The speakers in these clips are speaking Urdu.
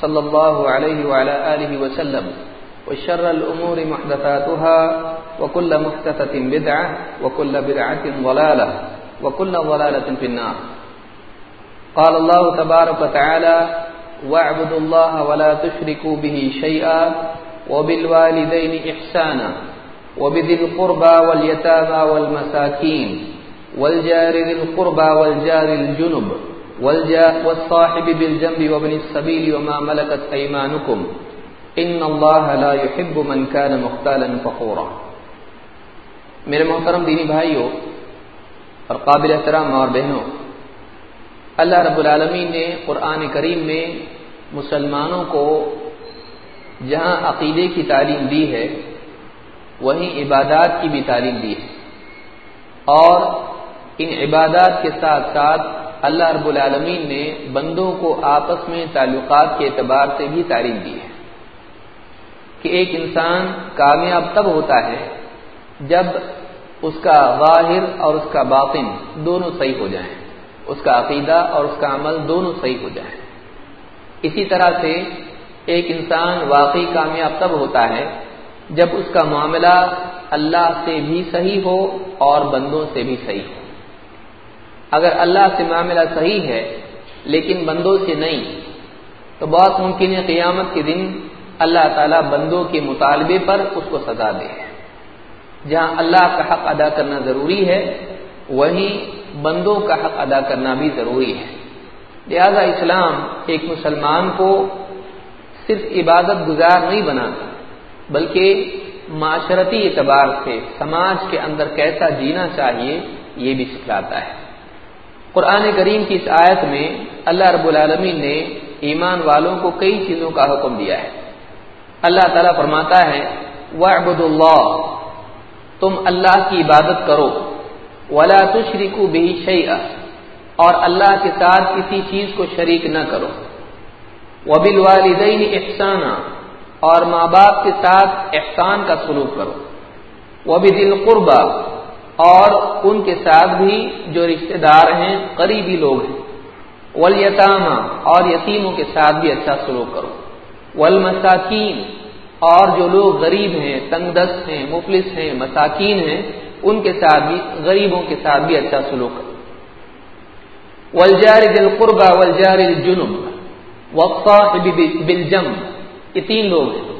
صلى الله عليه وعلى آله وسلم وشر الأمور محدثاتها وكل محدثة بدعة وكل بدعة ضلالة وكل ضلالة في النار. قال الله تبارك وتعالى واعبدوا الله ولا تشركوا به شيئا وبالوالدين إحسانا وبذي القربى واليتامى والمساكين والجار ذي القربى والجار الجنب والصاحب بالجنب وابن السبيل وما ملكت أيمانكم. إن الله لا يحب من كان مختالا فخورا. میرے محترم دینی بھائیوں اور قابل احترام اور بہنوں، اللہ رب العالمین نے قرآن کریم میں مسلمانوں کو جہاں عقیدے کی تعلیم دی ہے، وہیں عبادات کی بھی تعلیم دی ہے۔ اور ان عبادات کے ساتھ ساتھ اللہ رب العالمین نے بندوں کو آپس میں تعلقات کے اعتبار سے بھی تعلیم دی ہے کہ ایک انسان کامیاب تب ہوتا ہے جب اس کا ظاہر اور اس کا باطن دونوں صحیح ہو جائیں، اس کا عقیدہ اور اس کا عمل دونوں صحیح ہو جائیں۔ اسی طرح سے ایک انسان واقعی کامیاب تب ہوتا ہے جب اس کا معاملہ اللہ سے بھی صحیح ہو اور بندوں سے بھی صحیح ہو۔ اگر اللہ سے معاملہ صحیح ہے، لیکن بندوں سے نہیں، تو بہت ممکن ہے قیامت کے دن اللہ تعالیٰ بندوں کے مطالبے پر اس کو سزا دے۔ جہاں اللہ کا حق ادا کرنا ضروری ہے، وہیں بندوں کا حق ادا کرنا بھی ضروری ہے۔ لہذا اسلام ایک مسلمان کو صرف عبادت گزار نہیں بناتا، بلکہ معاشرتی اعتبار سے سماج کے اندر کیسا جینا چاہیے، یہ بھی سکھلاتا ہے۔ قرآن کریم کی اس آیت میں اللہ رب العالمین نے ایمان والوں کو کئی چیزوں کا حکم دیا ہے۔ اللہ تعالیٰ فرماتا ہے وَعْبُدُ اللَّهِ تم اللہ کی عبادت کرو۔ ولا تشرکو بھی شیئا اور اللہ کے ساتھ کسی چیز کو شریک نہ کرو۔ وبل والدین احسانہ اور ماں باپ کے ساتھ احسان کا سلوک کرو۔ وہ بھی دل قربا اور ان کے ساتھ بھی جو رشتہ دار ہیں، قریبی لوگ ہیں۔ ولیتامہ اور یتیموں کے ساتھ بھی اچھا سلوک کرو۔ والمساکین، اور جو لوگ غریب ہیں تنگ دست ہیں، مفلس ہیں، مساکین ہیں، ان کے ساتھ بھی، غریبوں کے ساتھ بھی اچھا سلوک کرو۔ ولجار دل قربا ولجار الجنب وقصاحب بالجم یہ تین لوگ ہیں۔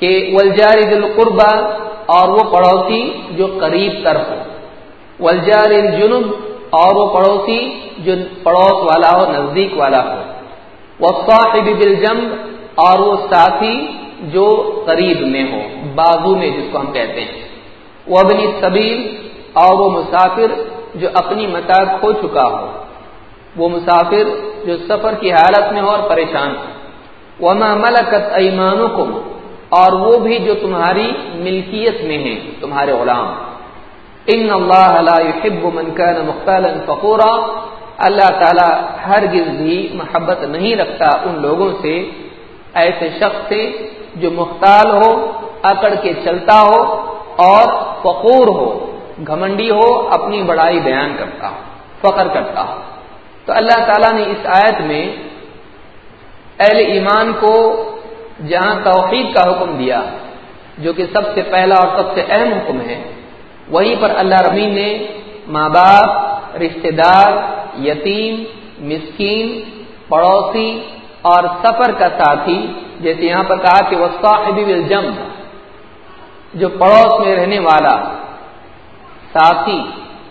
کہ ولجار دل قربا اور وہ پڑوسی جو قریب تر ہو۔ ولجار الجنب اور وہ پڑوسی جو پڑوس والا ہو، نزدیک والا ہو۔ وقصاحب بالجم اور وہ ساتھی جو قریب میں ہو، بازو میں جس کو ہم کہتے ہیں۔ وہ ابنی سبیل اور وہ مسافر جو اپنی متا کھو چکا ہو۔ وہ مسافر جو سفر کی حالت میں ہو اور پریشان ہو۔ وما ملکت ایمانکم اور وہ بھی جو تمہاری ملکیت میں ہیں، تمہارے غلام۔ ان اللہ لا يحب من كان مختالا فخورا۔ اللہ تعالی ہرگز بھی محبت نہیں رکھتا ان لوگوں سے، ایسے شخص سے جو مختال ہو، اکڑ کے چلتا ہو اور فقور ہو، گھمنڈی ہو، اپنی بڑائی بیان کرتا ہو، فخر کرتا ہو۔ تو اللہ تعالیٰ نے اس آیت میں اہل ایمان کو جہاں توحید کا حکم دیا، جو کہ سب سے پہلا اور سب سے اہم حکم ہے، وہیں پر اللہ ربین نے ماں باپ رشتے دار یتیم، مسکین، پڑوسی اور سفر کا ساتھی، جیسے یہاں پر کہا کہ وہ صاحب الجم جو پڑوس میں رہنے والا ساتھی۔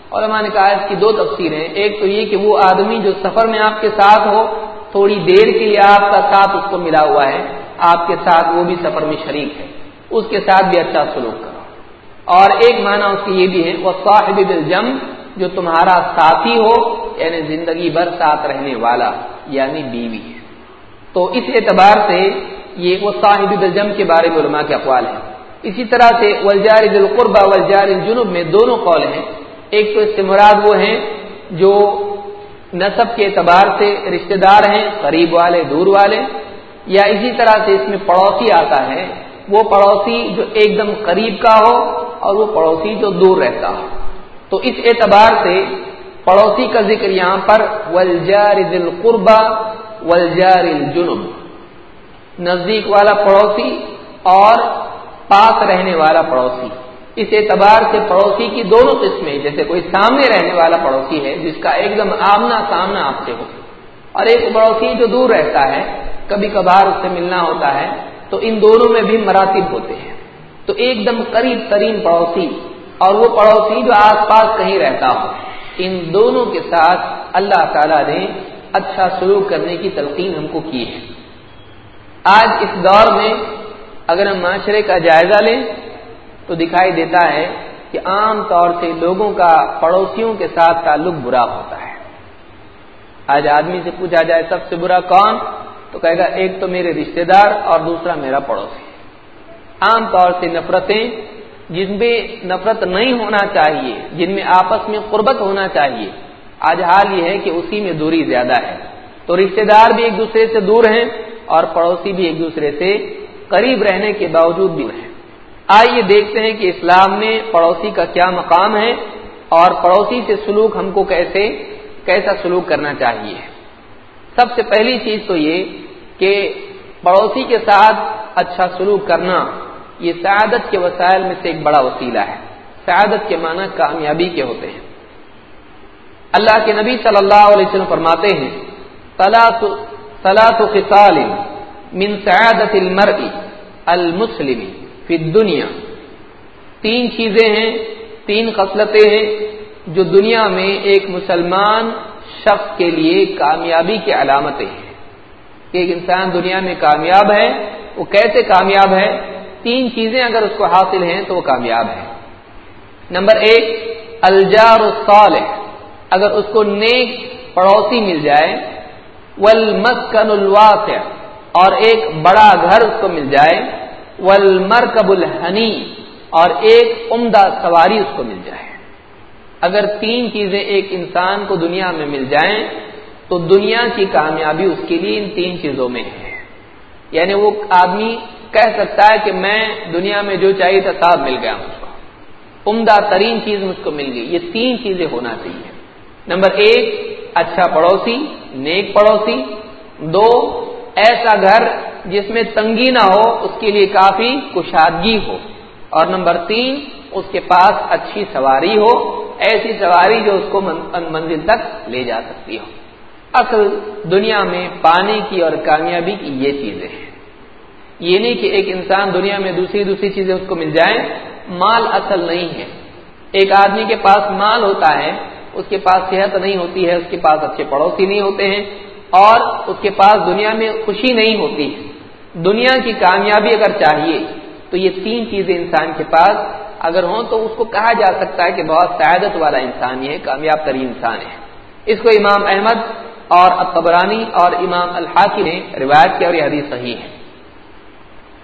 اور ہمارے کہا اس کی دو تفسیر ہیں۔ ایک تو یہ کہ وہ آدمی جو سفر میں آپ کے ساتھ ہو، تھوڑی دیر کے لیے آپ کا ساتھ اس کو ملا ہوا ہے۔ آپ کے ساتھ وہ بھی سفر میں شریک ہے۔ اس کے ساتھ بھی اچھا سلوک کرو۔ اور ایک معنی اس کی یہ بھی ہے، وہ صاحب الجم جو تمہارا ساتھی ہو یعنی زندگی بھر ساتھ رہنے والا یعنی بیوی ہے۔ تو اس اعتبار سے یہ وہ صاحب الجم کے بارے میں علماء کے اقوال ہیں۔ اسی طرح سے ولجار القربا ولجار الجنوب میں دونوں قول ہیں۔ ایک تو اس سے مراد وہ ہیں جو نصب کے اعتبار سے رشتہ دار ہیں، قریب والے، دور والے۔ یا اسی طرح سے اس میں پڑوسی آتا ہے، وہ پڑوسی جو ایک دم قریب کا ہو اور وہ پڑوسی جو دور رہتا ہو۔ تو اس اعتبار سے پڑوسی کا ذکر یہاں پر ولجار دل قربا ولجار الجنوب نزدیک والا پڑوسی اور پاس رہنے والا پڑوسی۔ اس اعتبار سے پڑوسی کی دونوں قسمیں، جیسے کوئی سامنے رہنے والا پڑوسی ہے جس کا ایک دم آمنا سامنا آپ سے ہو اور ایک پڑوسی جو دور رہتا ہے کبھی کبھار اس سے ملنا ہوتا ہے، تو ان دونوں میں بھی مراتب ہوتے ہیں۔ تو ایک دم قریب ترین پڑوسی، اور وہ پڑوسی جو آس پاس کہیں رہتا ہو، ان دونوں کے ساتھ اللہ تعالی نے اچھا سلوک کرنے کی تلقین ہم کو کی ہے۔ آج اس دور میں اگر ہم معاشرے کا جائزہ لیں، تو دکھائی دیتا ہے کہ عام طور سے لوگوں کا پڑوسیوں کے ساتھ تعلق برا ہوتا ہے۔ آج آدمی سے پوچھا جائے سب سے برا کون؟ تو کہے گا ایک تو میرے رشتہ دار اور دوسرا میرا پڑوسی۔ عام طور سے نفرتیں جن میں نفرت نہیں ہونا چاہیے، جن میں آپس میں قربت ہونا چاہیے۔ آج حال یہ ہے کہ اسی میں دوری زیادہ ہے۔ تو رشتہ دار بھی ایک دوسرے سے دور ہیں اور پڑوسی بھی ایک دوسرے سے قریب رہنے کے باوجود بھی ہیں۔ آئیے دیکھتے ہیں کہ اسلام میں پڑوسی کا کیا مقام ہے اور پڑوسی سے سلوک ہم کو کیسے، کیسا سلوک کرنا چاہیے۔ سب سے پہلی چیز تو یہ کہ پڑوسی کے ساتھ اچھا سلوک کرنا، یہ سعادت کے وسائل میں سے ایک بڑا وسیلہ ہے۔ سعادت کے معنی کامیابی کے ہوتے ہیں۔ اللہ کے نبی صلی اللہ علیہ وسلم فرماتے ہیں خصال من سعادت المرء المسلم فی الدنیا۔ تین چیزیں ہیں، تین خصلتیں ہیں جو دنیا میں ایک مسلمان شخص کے لیے کامیابی کی علامتیں ہیں۔ کہ ایک انسان دنیا میں کامیاب ہے، وہ کیسے کامیاب ہے؟ تین چیزیں اگر اس کو حاصل ہیں تو وہ کامیاب ہے نمبر ایک، الجار الصالح۔ اگر اس کو نیک پڑوسی مل جائے ولمسکن الواسع۔ اور ایک بڑا گھر اس کو مل جائے ولمرکب الحنی۔ اور ایک عمدہ سواری اس کو مل جائے۔ اگر تین چیزیں ایک انسان کو دنیا میں مل جائیں، تو دنیا کی کامیابی اس کے لیے ان تین چیزوں میں ہے۔ یعنی وہ آدمی کہہ سکتا ہے کہ میں دنیا میں جو چاہیے تھا ساتھ مل گیا مجھ کو۔ عمدہ ترین چیز مجھ کو مل گئی۔ یہ تین چیزیں ہونا چاہیے۔ نمبر ایک اچھا پڑوسی، نیک پڑوسی۔ دو، ایسا گھر جس میں تنگی نہ ہو، اس کے لیے کافی کشادگی ہو۔ اور نمبر تین، اس کے پاس اچھی سواری ہو۔ ایسی سواری جو اس کو منزل تک لے جا سکتی ہو۔ اصل دنیا میں پانے کی اور کامیابی کی یہ چیزیں ہیں۔ یہ نہیں کہ ایک انسان دنیا میں دوسری دوسری چیزیں اس کو مل جائیں۔ مال اصل نہیں ہے۔ ایک آدمی کے پاس مال ہوتا ہے، اس کے پاس صحت نہیں ہوتی ہے، اس کے پاس اچھے پڑوسی نہیں ہوتے ہیں اور اس کے پاس دنیا میں خوشی نہیں ہوتی۔ ہے دنیا کی کامیابی اگر چاہیے، تو یہ تین چیزیں انسان کے پاس اگر ہوں تو اس کو کہا جا سکتا ہے کہ بہت سعادت والا انسان یہ کامیاب ترین انسان ہے۔ اس کو امام احمد اور اقبرانی اور امام الحاقی نے روایت کیا اور یہ حدیث صحیح ہے۔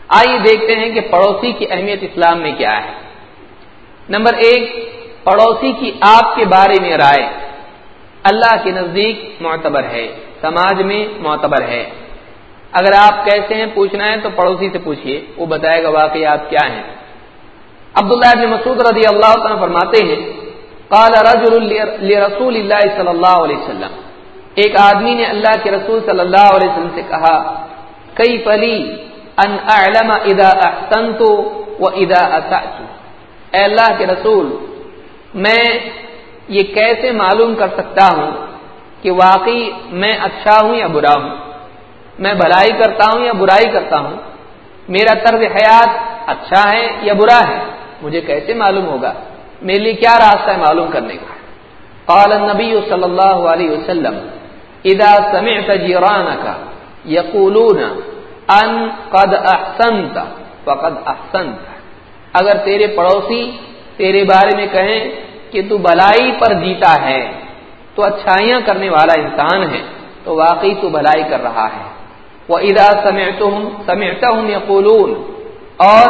آئیے دیکھتے ہیں کہ پڑوسی کی اہمیت اسلام میں کیا ہے۔ نمبر ایک، پڑوسی کی آپ کے بارے میں رائے۔ اللہ کے نزدیک معتبر ہے، سماج میں معتبر ہے۔ اگر آپ کیسے ہیں پوچھنا ہے تو پڑوسی سے پوچھیے وہ بتائے گا واقعی آپ کیا ہیں۔ عبداللہ ابن مسعود رضی اللہ تعالیٰ فرماتے ہیں، قال رجل لرسول اللہ صلی اللہ علیہ وسلم۔ ایک آدمی نے اللہ کے رسول صلی اللہ علیہ وسلم سے کہا کئی پلی ان اعلم اذا احسنت و اذا اسعت اے اللہ کے رسول، میں یہ کیسے معلوم کر سکتا ہوں کہ واقعی میں اچھا ہوں یا برا ہوں؟ میں بھلائی کرتا ہوں یا برائی کرتا ہوں؟ میرا طرز حیات اچھا ہے یا برا ہے؟ مجھے کیسے معلوم ہوگا میرے لیے کیا راستہ ہے معلوم کرنے کا قال النبی صلی اللہ علیہ وسلم، اذا سمعت جیرانک یقولون ان قد احسنت، فقد احسنت. اگر تیرے پڑوسی تیرے بارے میں کہیں کہ تو بلائی پر جیتا ہے، تو اچھائیاں کرنے والا انسان ہے، تو واقعی تو بھلائی کر رہا ہے۔ وہ ادا سمعتهم سمعتهم يقولون اور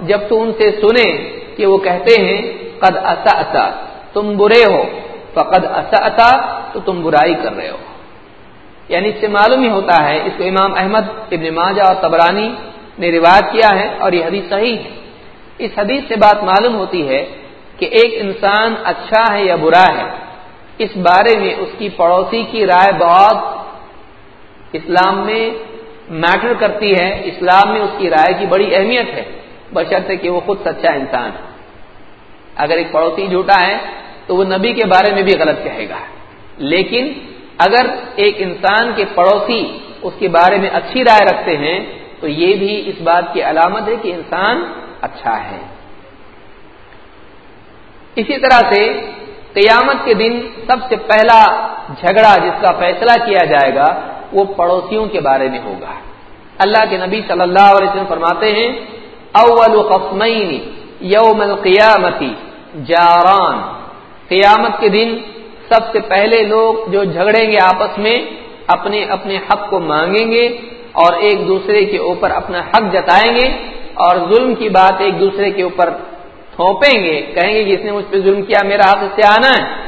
جب تو ان سے سنے کہ وہ کہتے ہیں، قد اساتا تم برے ہو، فقد اساتا تو تم برائی کر رہے ہو۔ یعنی اس سے معلوم ہی ہوتا ہے، اس کو امام احمد، ابن ماجہ اور تبرانی نے روایت کیا ہے اور یہ حدیث صحیح ہے۔ اس حدیث سے بات معلوم ہوتی ہے کہ ایک انسان اچھا ہے یا برا ہے، اس بارے میں اس کی پڑوسی کی رائے بہت اسلام میں میٹر کرتی ہے، اسلام میں اس کی رائے کی بڑی اہمیت ہے۔ بشرط کہ وہ خود سچا انسان ہے۔ اگر ایک پڑوسی جھوٹا ہے، تو وہ نبی کے بارے میں بھی غلط کہے گا۔ لیکن اگر ایک انسان کے پڑوسی اس کے بارے میں اچھی رائے رکھتے ہیں، تو یہ بھی اس بات کی علامت ہے کہ انسان اچھا ہے۔ اسی طرح سے قیامت کے دن سب سے پہلا جھگڑا جس کا فیصلہ کیا جائے گا، وہ پڑوسیوں کے بارے میں ہوگا۔ اللہ کے نبی صلی اللہ علیہ وسلم فرماتے ہیں اول قسمین یوم القیامتی جاران۔ قیامت کے دن سب سے پہلے لوگ جو جھگڑیں گے آپس میں، اپنے اپنے حق کو مانگیں گے اور ایک دوسرے کے اوپر اپنا حق جتائیں گے اور ظلم کی بات ایک دوسرے کے اوپر تھوپیں گے، کہیں گے جس نے مجھ پہ ظلم کیا، میرا حق اس سے آنا ہے۔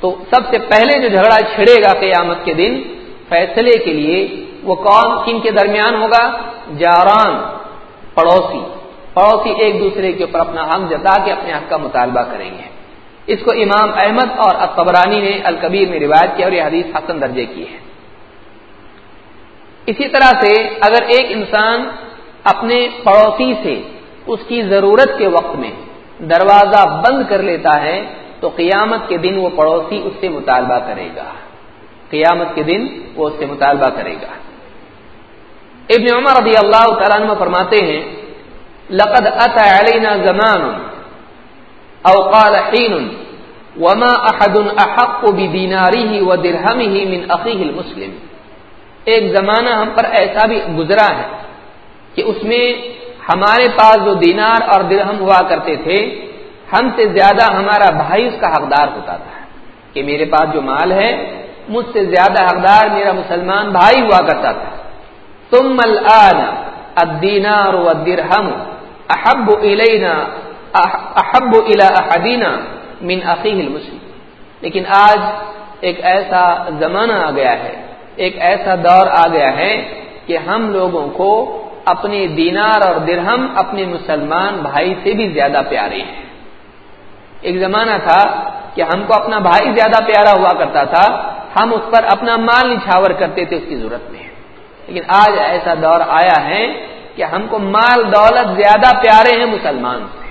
تو سب سے پہلے جو جھگڑا چھڑے گا قیامت کے دن، فیصلے کے لیے وہ کون، کن کے درمیان ہوگا؟ جاران، پڑوسی۔ پڑوسی ایک دوسرے کے اوپر اپنا حق جتا کے اپنے حق کا مطالبہ کریں گے۔ اس کو امام احمد اور اکبرانی نے الکبیر میں روایت کیا اور یہ حدیث حسن درجے کی ہے۔ اسی طرح سے اگر ایک انسان اپنے پڑوسی سے اس کی ضرورت کے وقت میں دروازہ بند کر لیتا ہے، تو قیامت کے دن وہ پڑوسی اس سے مطالبہ کرے گا۔ قیامت کے دن وہ اس سے مطالبہ کرے گا۔ ابن عمر رضی اللہ تعالیٰ عنہ فرماتے ہیں لقد اتى علينا زمان او قال حين وما احد احق بديناره ودرهمه من اخيه المسلم. ایک زمانہ ہم پر ایسا بھی گزرا ہے کہ اس میں ہمارے پاس جو دینار اور درہم ہوا کرتے تھے، ہم سے زیادہ ہمارا بھائی اس کا حقدار ہوتا تھا کہ میرے پاس جو مال ہے، مجھ سے زیادہ حقدار میرا مسلمان بھائی ہوا کرتا تھا۔ تم الان الدینار والدرہم احب الینا احب الى احدنا من اخیہ المسلم. لیکن آج ایک ایسا زمانہ آ گیا ہے، ایک ایسا دور آ گیا ہے کہ ہم لوگوں کو اپنے دینار اور درہم اپنے مسلمان بھائی سے بھی زیادہ پیارے ہیں۔ ایک زمانہ تھا کہ ہم کو اپنا بھائی زیادہ پیارا ہوا کرتا تھا، ہم اس پر اپنا مال نچھاور کرتے تھے اس کی ضرورت میں۔ لیکن آج ایسا دور آیا ہے کہ ہم کو مال، دولت زیادہ پیارے ہیں مسلمان سے۔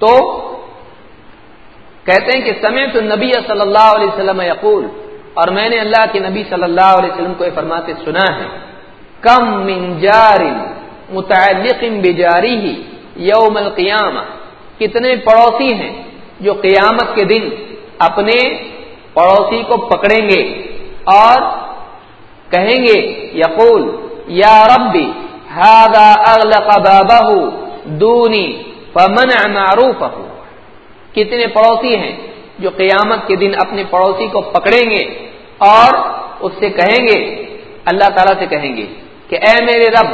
تو کہتے ہیں کہ سمے تو نبی صلی اللہ علیہ وسلم یقول، اور میں نے اللہ کے نبی صلی اللہ علیہ وسلم کو یہ فرماتے سنا ہے، کم من جار متعلق بجاری ہی یوم القیامہ۔ کتنے پڑوسی ہیں جو قیامت کے دن اپنے پڑوسی کو پکڑیں گے اور کہیں گے، یقول، یا ربی هذا اغلق بابه دونی فمنع معروفه. کتنے پڑوسی ہیں جو قیامت کے دن اپنے پڑوسی کو پکڑیں گے اور اس سے کہیں گے، اللہ تعالی سے کہیں گے کہ اے میرے رب،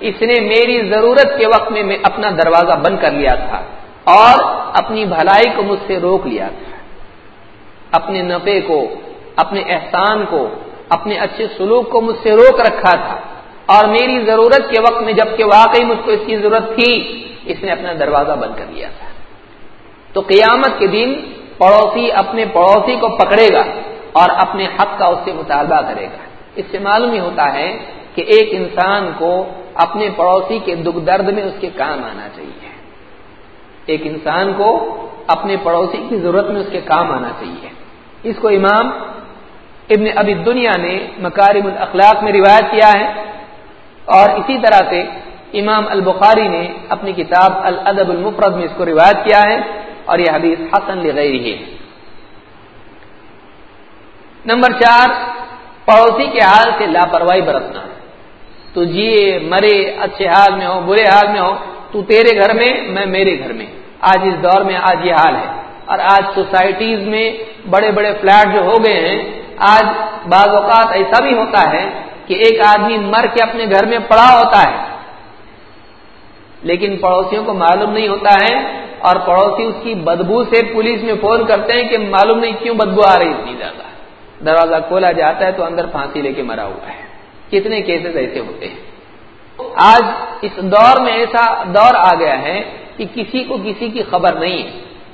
اس نے میری ضرورت کے وقت میں میں اپنا دروازہ بند کر لیا تھا اور اپنی بھلائی کو مجھ سے روک لیا تھا۔ اپنے نفے کو، اپنے احسان کو، اپنے اچھے سلوک کو مجھ سے روک رکھا تھا۔ اور میری ضرورت کے وقت میں جبکہ واقعی مجھ کو اس کی ضرورت تھی، اس نے اپنا دروازہ بند کر لیا تھا۔ تو قیامت کے دن پڑوسی اپنے پڑوسی کو پکڑے گا اور اپنے حق کا اس سے مطالبہ کرے گا۔ اس سے معلوم ہی ہوتا ہے کہ ایک انسان کو اپنے پڑوسی کے دکھ درد میں اس کے کام آنا چاہیے۔ ایک انسان کو اپنے پڑوسی کی ضرورت میں اس کے کام آنا چاہیے۔ اس کو امام ابن ابی دنیا نے مکارم الاخلاق میں روایت کیا ہے۔ اور اسی طرح سے امام البخاری نے اپنی کتاب الادب المفرد میں اس کو روایت کیا ہے اور یہ حدیث حسن لغیر ہے۔ نمبر چار، پڑوسی کے حال سے لاپرواہی برتنا۔ تو جیے مرے، اچھے حال میں ہو، برے حال میں ہو، تو تیرے گھر میں میں میرے گھر میں۔ آج اس دور میں آج یہ حال ہے۔ اور آج سوسائٹیز میں بڑے بڑے فلیٹ جو ہو گئے ہیں، آج بعض اوقات ایسا بھی ہوتا ہے کہ ایک آدمی مر کے اپنے گھر میں پڑا ہوتا ہے، لیکن پڑوسیوں کو معلوم نہیں ہوتا ہے اور پڑوسی اس کی بدبو سے پولیس میں فون کرتے ہیں کہ معلوم نہیں کیوں بدبو آ رہی اتنی زیادہ۔ دروازہ کھولا جاتا ہے تو اندر پھانسی لے کے مرا ہوا ہے۔ کتنے کیسز ایسے ہوتے ہیں؟ آج اس دور میں ایسا دور آ گیا ہے کہ کسی کو کسی کی خبر نہیں ہے۔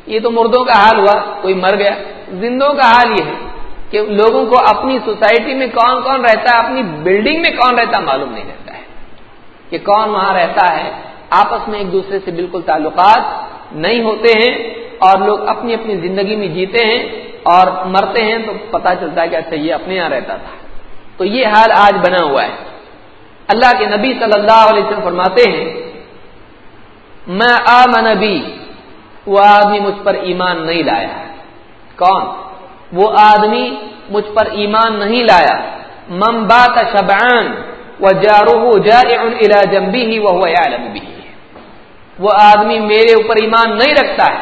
یہ تو مردوں کا حال ہوا، کوئی مر گیا۔ زندوں کا حال یہ ہے۔ کہ لوگوں کو اپنی سوسائٹی میں کون کون رہتا ہے، اپنی بلڈنگ میں کون رہتا معلوم نہیں رہتا ہے۔ کہ کون وہاں رہتا ہے۔ آپس میں ایک دوسرے سے بالکل تعلقات نہیں ہوتے ہیں اور لوگ اپنی اپنی زندگی میں جیتے ہیں اور مرتے ہیں تو پتا چلتا ہے کہ اچھا یہ اپنے یہاں رہتا تھا۔ تو یہ حال آج بنا ہوا ہے۔ اللہ کے نبی صلی اللہ علیہ وسلم فرماتے ہیں میں آمن نبی وہ آدمی مجھ پر ایمان نہیں لایا کون؟ وہ آدمی مجھ پر ایمان نہیں لایا۔ مم بات شبان و جاروہ جا جمبی ہی وہ بھی وہ آدمی میرے اوپر ایمان نہیں رکھتا ہے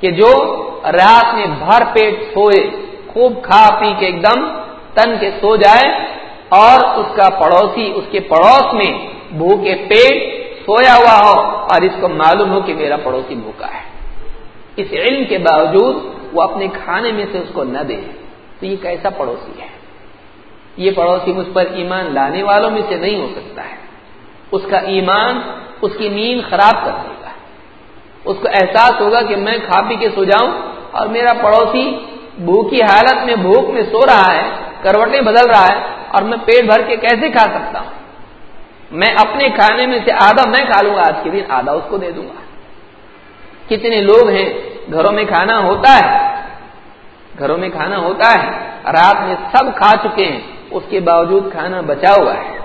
کہ جو رات میں بھر پیٹ سوئے، خوب کھا پی کے ایک دم تن کے سو جائے اور اس کا پڑوسی اس کے پڑوس میں بھوکے پیٹ سویا ہوا ہو اور اس کو معلوم ہو کہ میرا پڑوسی بھوکا ہے۔ اس علم کے باوجود وہ اپنے کھانے میں سے اس کو نہ دے۔ تو یہ کیسا پڑوسی ہے؟ یہ پڑوسی مجھ پر ایمان لانے والوں میں سے نہیں ہو سکتا ہے۔ اس کا ایمان اس کی نیند خراب کر دے گا۔ اس کو احساس ہوگا کہ میں کھا پی کے سو جاؤں اور میرا پڑوسی بھوکی حالت میں بھوک میں سو رہا ہے، کروٹیں بدل رہا ہے اور میں پیٹ بھر کے کیسے کھا سکتا ہوں؟ میں اپنے کھانے میں سے آدھا میں کھا لوں گا، آج کے دن آدھا اس کو دے دوں گا۔ کتنے لوگ ہیں، گھروں میں کھانا ہوتا ہے۔ گھروں میں کھانا ہوتا ہے، رات میں سب کھا چکے ہیں، اس کے باوجود کھانا بچا ہوا ہے۔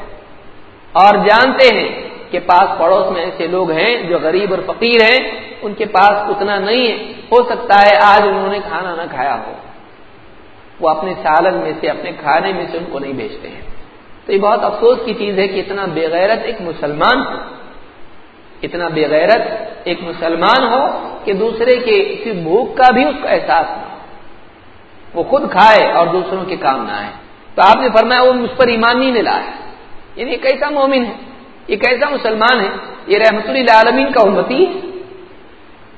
اور جانتے ہیں کہ پاس پڑوس میں ایسے لوگ ہیں جو غریب اور فقیر ہیں، ان کے پاس اتنا نہیں ہے۔ ہو سکتا ہے آج انہوں نے کھانا نہ کھایا ہو۔ وہ اپنے سالن میں سے، اپنے کھانے میں سے ان کو نہیں بیچتے ہیں۔ تو یہ بہت افسوس کی چیز ہے کہ اتنا بےغیرت ایک مسلمان، اتنا بےغیرت ایک مسلمان ہو کہ دوسرے کے بھوک کا بھی اس کا احساس نہ ہو۔ وہ خود کھائے اور دوسروں کے کام نہ آئے۔ تو آپ نے فرمایا وہ مجھ پر ایمان نہیں ملا ہے یعنی کیسا مومن ہے؟ یہ کیسا مسلمان ہے؟ یہ رحمت اللہ عالمین کا امتی ہے۔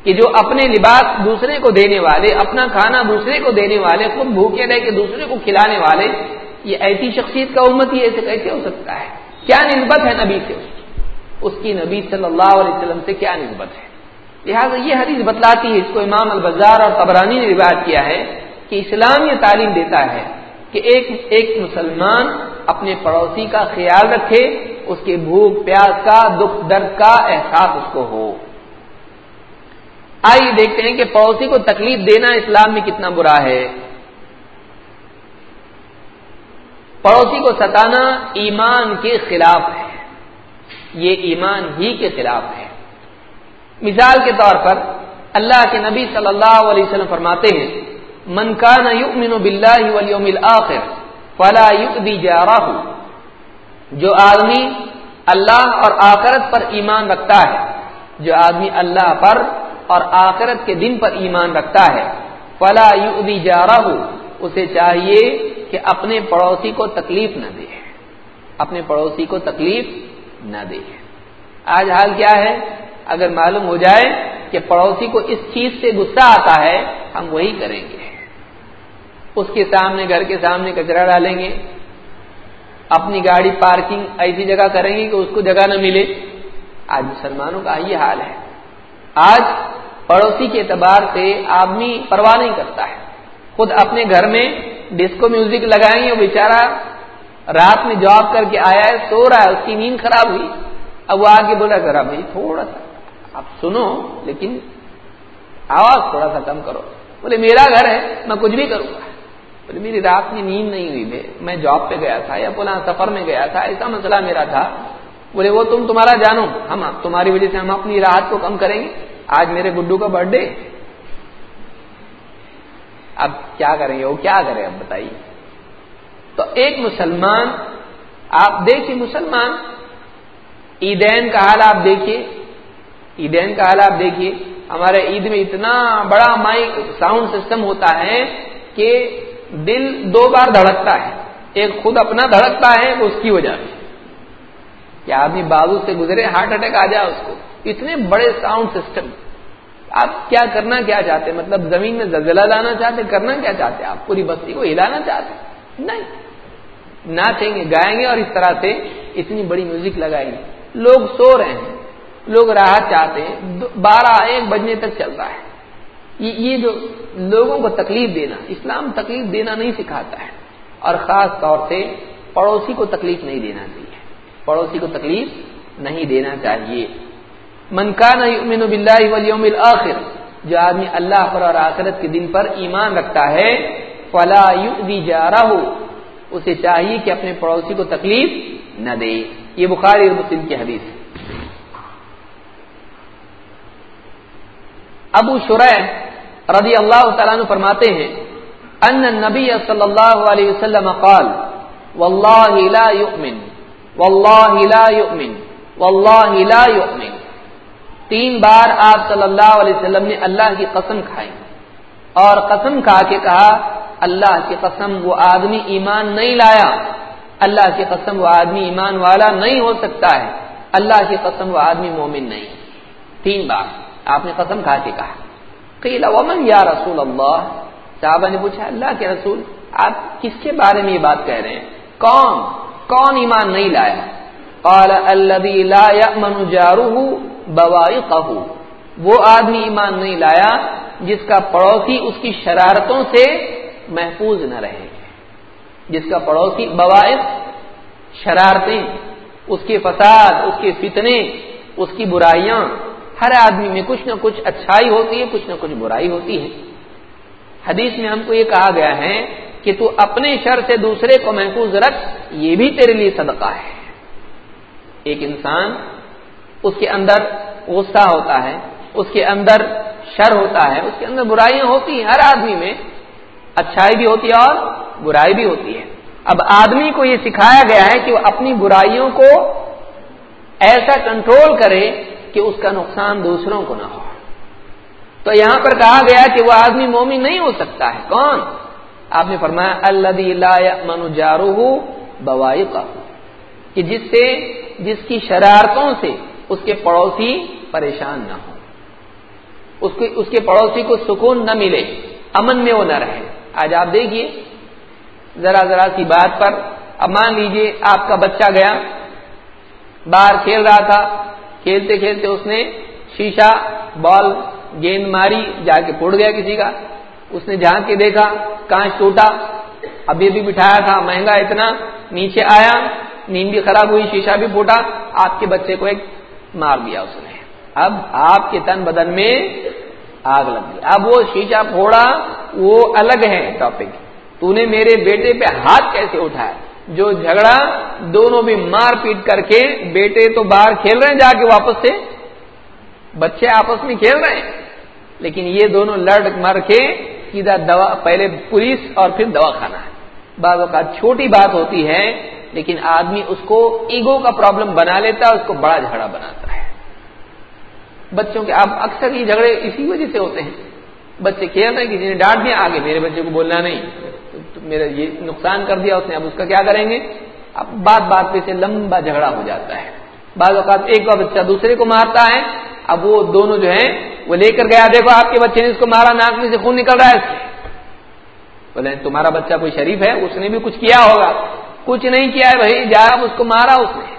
کہ جو اپنے لباس دوسرے کو دینے والے، اپنا کھانا دوسرے کو دینے والے، خود بھوکے رہ کے دوسرے کو کھلانے والے، یہ ایسی شخصیت کا امتی ایسے کیسے ہو سکتا ہے؟ کیا نسبت ہے نبی سے اس اس کی نبی صلی اللہ علیہ وسلم سے کیا نسبت ہے؟ لہٰذا یہ حدیث بتلاتی ہے، اس کو امام البزار اور قبرانی نے روایت کیا ہے کہ اسلام یہ تعلیم دیتا ہے کہ ایک ایک مسلمان اپنے پڑوسی کا خیال رکھے، اس کے بھوک، پیاس کا، دکھ، درد کا احساس اس کو ہو۔ آئیے دیکھتے ہیں کہ پڑوسی کو تکلیف دینا اسلام میں کتنا برا ہے۔ پڑوسی کو ستانا ایمان کے خلاف ہے۔ یہ ایمان ہی کے خلاف ہے۔ مثال کے طور پر اللہ کے نبی صلی اللہ علیہ وسلم فرماتے ہیں، من کان یؤمن باللہ والیوم الاخر فلا یؤذی جارہ جو آدمی اللہ اور آخرت پر ایمان رکھتا ہے، جو آدمی اللہ پر اور آخرت کے دن پر ایمان رکھتا ہے، فلا یؤذی جارہ اسے چاہیے کہ اپنے پڑوسی کو تکلیف نہ دے۔ اپنے پڑوسی کو تکلیف نہ دے آج حال کیا ہے؟ اگر معلوم ہو جائے کہ پڑوسی کو اس چیز سے غصہ آتا ہے، ہم وہی کریں گے۔ اس کے سامنے، گھر کے سامنے کچرا ڈالیں گے۔ اپنی گاڑی پارکنگ ایسی جگہ کریں گے کہ اس کو جگہ نہ ملے۔ آج مسلمانوں کا یہ حال ہے۔ آج پڑوسی کے اعتبار سے آدمی پرواہ نہیں کرتا ہے۔ خود اپنے گھر میں ڈسکو میوزک لگائیں گے، وہ بیچارہ رات میں جاب کر کے آیا ہے، سو رہا ہے، اس کی نیند خراب ہوئی۔ اب وہ آگے بولا ذرا بھائی جی، تھوڑا سا۔ آپ سنو، لیکن آواز تھوڑا سا کم کرو۔ بولے، میرا گھر ہے، میں کچھ بھی کروں گا۔ بولے، میری رات میں نیند نہیں ہوئی تھے میں جاب پہ گیا تھا یا بولا سفر میں گیا تھا، ایسا مسئلہ میرا تھا۔ بولے، وہ تم تمہارا جانو، ہم تمہاری وجہ سے ہم اپنی راحت کو کم کریں گے۔ آج میرے گڈو کا برتھ ڈے اب کیا کریں گے؟ وہ کیا کرے اب بتائیے۔ تو ایک مسلمان، آپ دیکھیے مسلمان، عیدین کا حال آپ دیکھیے، عیدین کا حال آپ دیکھیے، ہمارے عید میں اتنا بڑا مائک ساؤنڈ سسٹم ہوتا ہے کہ دل دو بار دھڑکتا ہے، ایک خود اپنا دھڑکتا ہے وہ اس کی وجہ سے۔ کیا آدمی بازو سے گزرے، ہارٹ اٹیک آ جائے اس کو۔ اتنے بڑے ساؤنڈ سسٹم۔ آپ کیا کرنا کیا چاہتے مطلب زمین میں زلزلہ لانا چاہتے کرنا کیا چاہتے آپ پوری بستی کو ہلانا چاہتے نہیں۔ ناچیں گے گائیں گے اور اس طرح سے اتنی بڑی میوزک لگائیں گے لوگ سو رہے ہیں، لوگ راحت چاہتے ہیں بارہ ایک بجنے تک چل رہا ہے۔ یہ جو لوگوں کو تکلیف دینا، اسلام تکلیف دینا نہیں سکھاتا ہے۔ اور خاص طور سے پڑوسی کو تکلیف نہیں دینا چاہیے۔ پڑوسی کو تکلیف نہیں دینا چاہیے۔ منکان باللہ والیوم الاخر، جو آدمی اللہ پر اور آخرت کے دن پر ایمان رکھتا ہے، فلا یؤذی جارہ اسے چاہیے کہ اپنے پڑوسی کو تکلیف نہ دے۔ یہ بخاری اور مسلم کی حدیث ہے۔ ابو شرح رضی اللہ تعالیٰ فرماتے ہیں، ان نبی صلی اللہ علیہ وسلم قال، واللہ لا یؤمن، واللہ لا یؤمن، واللہ لا یؤمن۔ تین بار آپ صلی اللہ علیہ وسلم نے اللہ کی قسم کھائی اور قسم کھا کے کہا اللہ کی قسم وہ آدمی ایمان نہیں لایا، اللہ کی قسم وہ آدمی ایمان والا نہیں ہو سکتا ہے، اللہ کی قسم وہ آدمی مومن نہیں۔ تین بار آپ نے قسم کھا کے کہا۔ قیل ومن یا رسول اللہ؟ صحابہ نے پوچھا، اللہ کے رسول، آپ کس کے بارے میں یہ بات کہہ رہے ہیں؟ کون؟ کون ایمان نہیں لایا؟ قال الذي لا يأمن جاره بوائقه۔ وہ آدمی ایمان نہیں لایا جس کا پڑوسی اس کی شرارتوں سے محفوظ نہ رہے جس کا پڑوسی بوائق شرارتیں، اس کے فساد، اس کے فتنے، اس کی برائیاں، ہر آدمی میں کچھ نہ کچھ اچھائی ہوتی ہے، کچھ نہ کچھ برائی ہوتی ہے۔ حدیث میں ہم کو یہ کہا گیا ہے کہ تو اپنے شر سے دوسرے کو محفوظ رکھ، یہ بھی تیرے لیے صدقہ ہے۔ ایک انسان اس کے اندر غصہ ہوتا ہے، اس کے اندر شر ہوتا ہے، اس کے اندر برائیاں ہوتی ہیں، ہر آدمی میں اچھائی بھی ہوتی ہے اور برائی بھی ہوتی ہے۔ اب آدمی کو یہ سکھایا گیا ہے کہ وہ اپنی برائیوں کو ایسا کنٹرول کرے کہ اس کا نقصان دوسروں کو نہ ہو۔ تو یہاں پر کہا گیا کہ وہ آدمی مومی نہیں ہو سکتا ہے۔ کون؟ آپ نے فرمایا اللہ من جارو بوائی کا کہ جس سے، جس کی شرارتوں سے اس کے پڑوسی پریشان نہ ہو اس کے اس کے پڑوسی کو سکون نہ ملے، امن میں وہ نہ رہے۔ آج آپ دیکھیے، ذرا ذرا سی بات پر۔ اب مان لیجیے آپ کا بچہ گیا۔ باہر کھیل رہا تھا۔ کھیلتے کھیلتے اس نے شیشہ، بال، گیند ماری، جا کے پھوڑ گیا کسی کا۔ اس نے جہاں کے دیکھا، کانچ ٹوٹا۔ ابھی بھی بٹھایا تھا، مہنگا اتنا۔ نیچے آیا، نیند بھی خراب ہوئی، شیشہ بھی پھوٹا۔ آپ کے بچے کو ایک مار دیا اس نے۔ اب آپ کے تن بدن میں آگ لگ گئی۔ اب وہ شیشہ پھوڑا، وہ الگ ہے ٹاپک تو نے میرے بیٹے پہ ہاتھ کیسے اٹھایا؟ جو جھگڑا دونوں بھی مار پیٹ کر کے بیٹے تو باہر کھیل رہے ہیں، جا کے واپس سے۔ بچے آپس میں کھیل رہے ہیں۔ لیکن یہ دونوں لڑ مر کے سیدھا دوا، پہلے پولیس اور پھر دوا خانہ ہے بعض اوقات چھوٹی بات ہوتی ہے، لیکن آدمی اس کو ایگو کا پرابلم بنا لیتا ہے اس کو بڑا جھگڑا بناتا۔ ہے بچوں کے اب اکثر یہ جھگڑے اسی وجہ سے ہوتے ہیں۔ بچے کھیل رہے ہیں کسی نے ڈانٹ دیا آگے، میرے بچے کو بولنا نہیں۔ میرا یہ نقصان کر دیا اس نے، اب اس کا کیا کریں گے؟ اب بات بات پہ سے لمبا جھگڑا ہو جاتا ہے۔ بعض اوقات ایک بار بچہ دوسرے کو مارتا ہے، اب وہ دونوں جو ہیں، وہ لے کر گیا۔ دیکھو، آپ کے بچے نے اس کو مارا، ناک میں سے خون نکل رہا ہے بولے، تمہارا بچہ کوئی شریف ہے؟ اس نے بھی کچھ کیا ہوگا۔ کچھ نہیں کیا ہے بھائی، جا اس کو مارا اس نے۔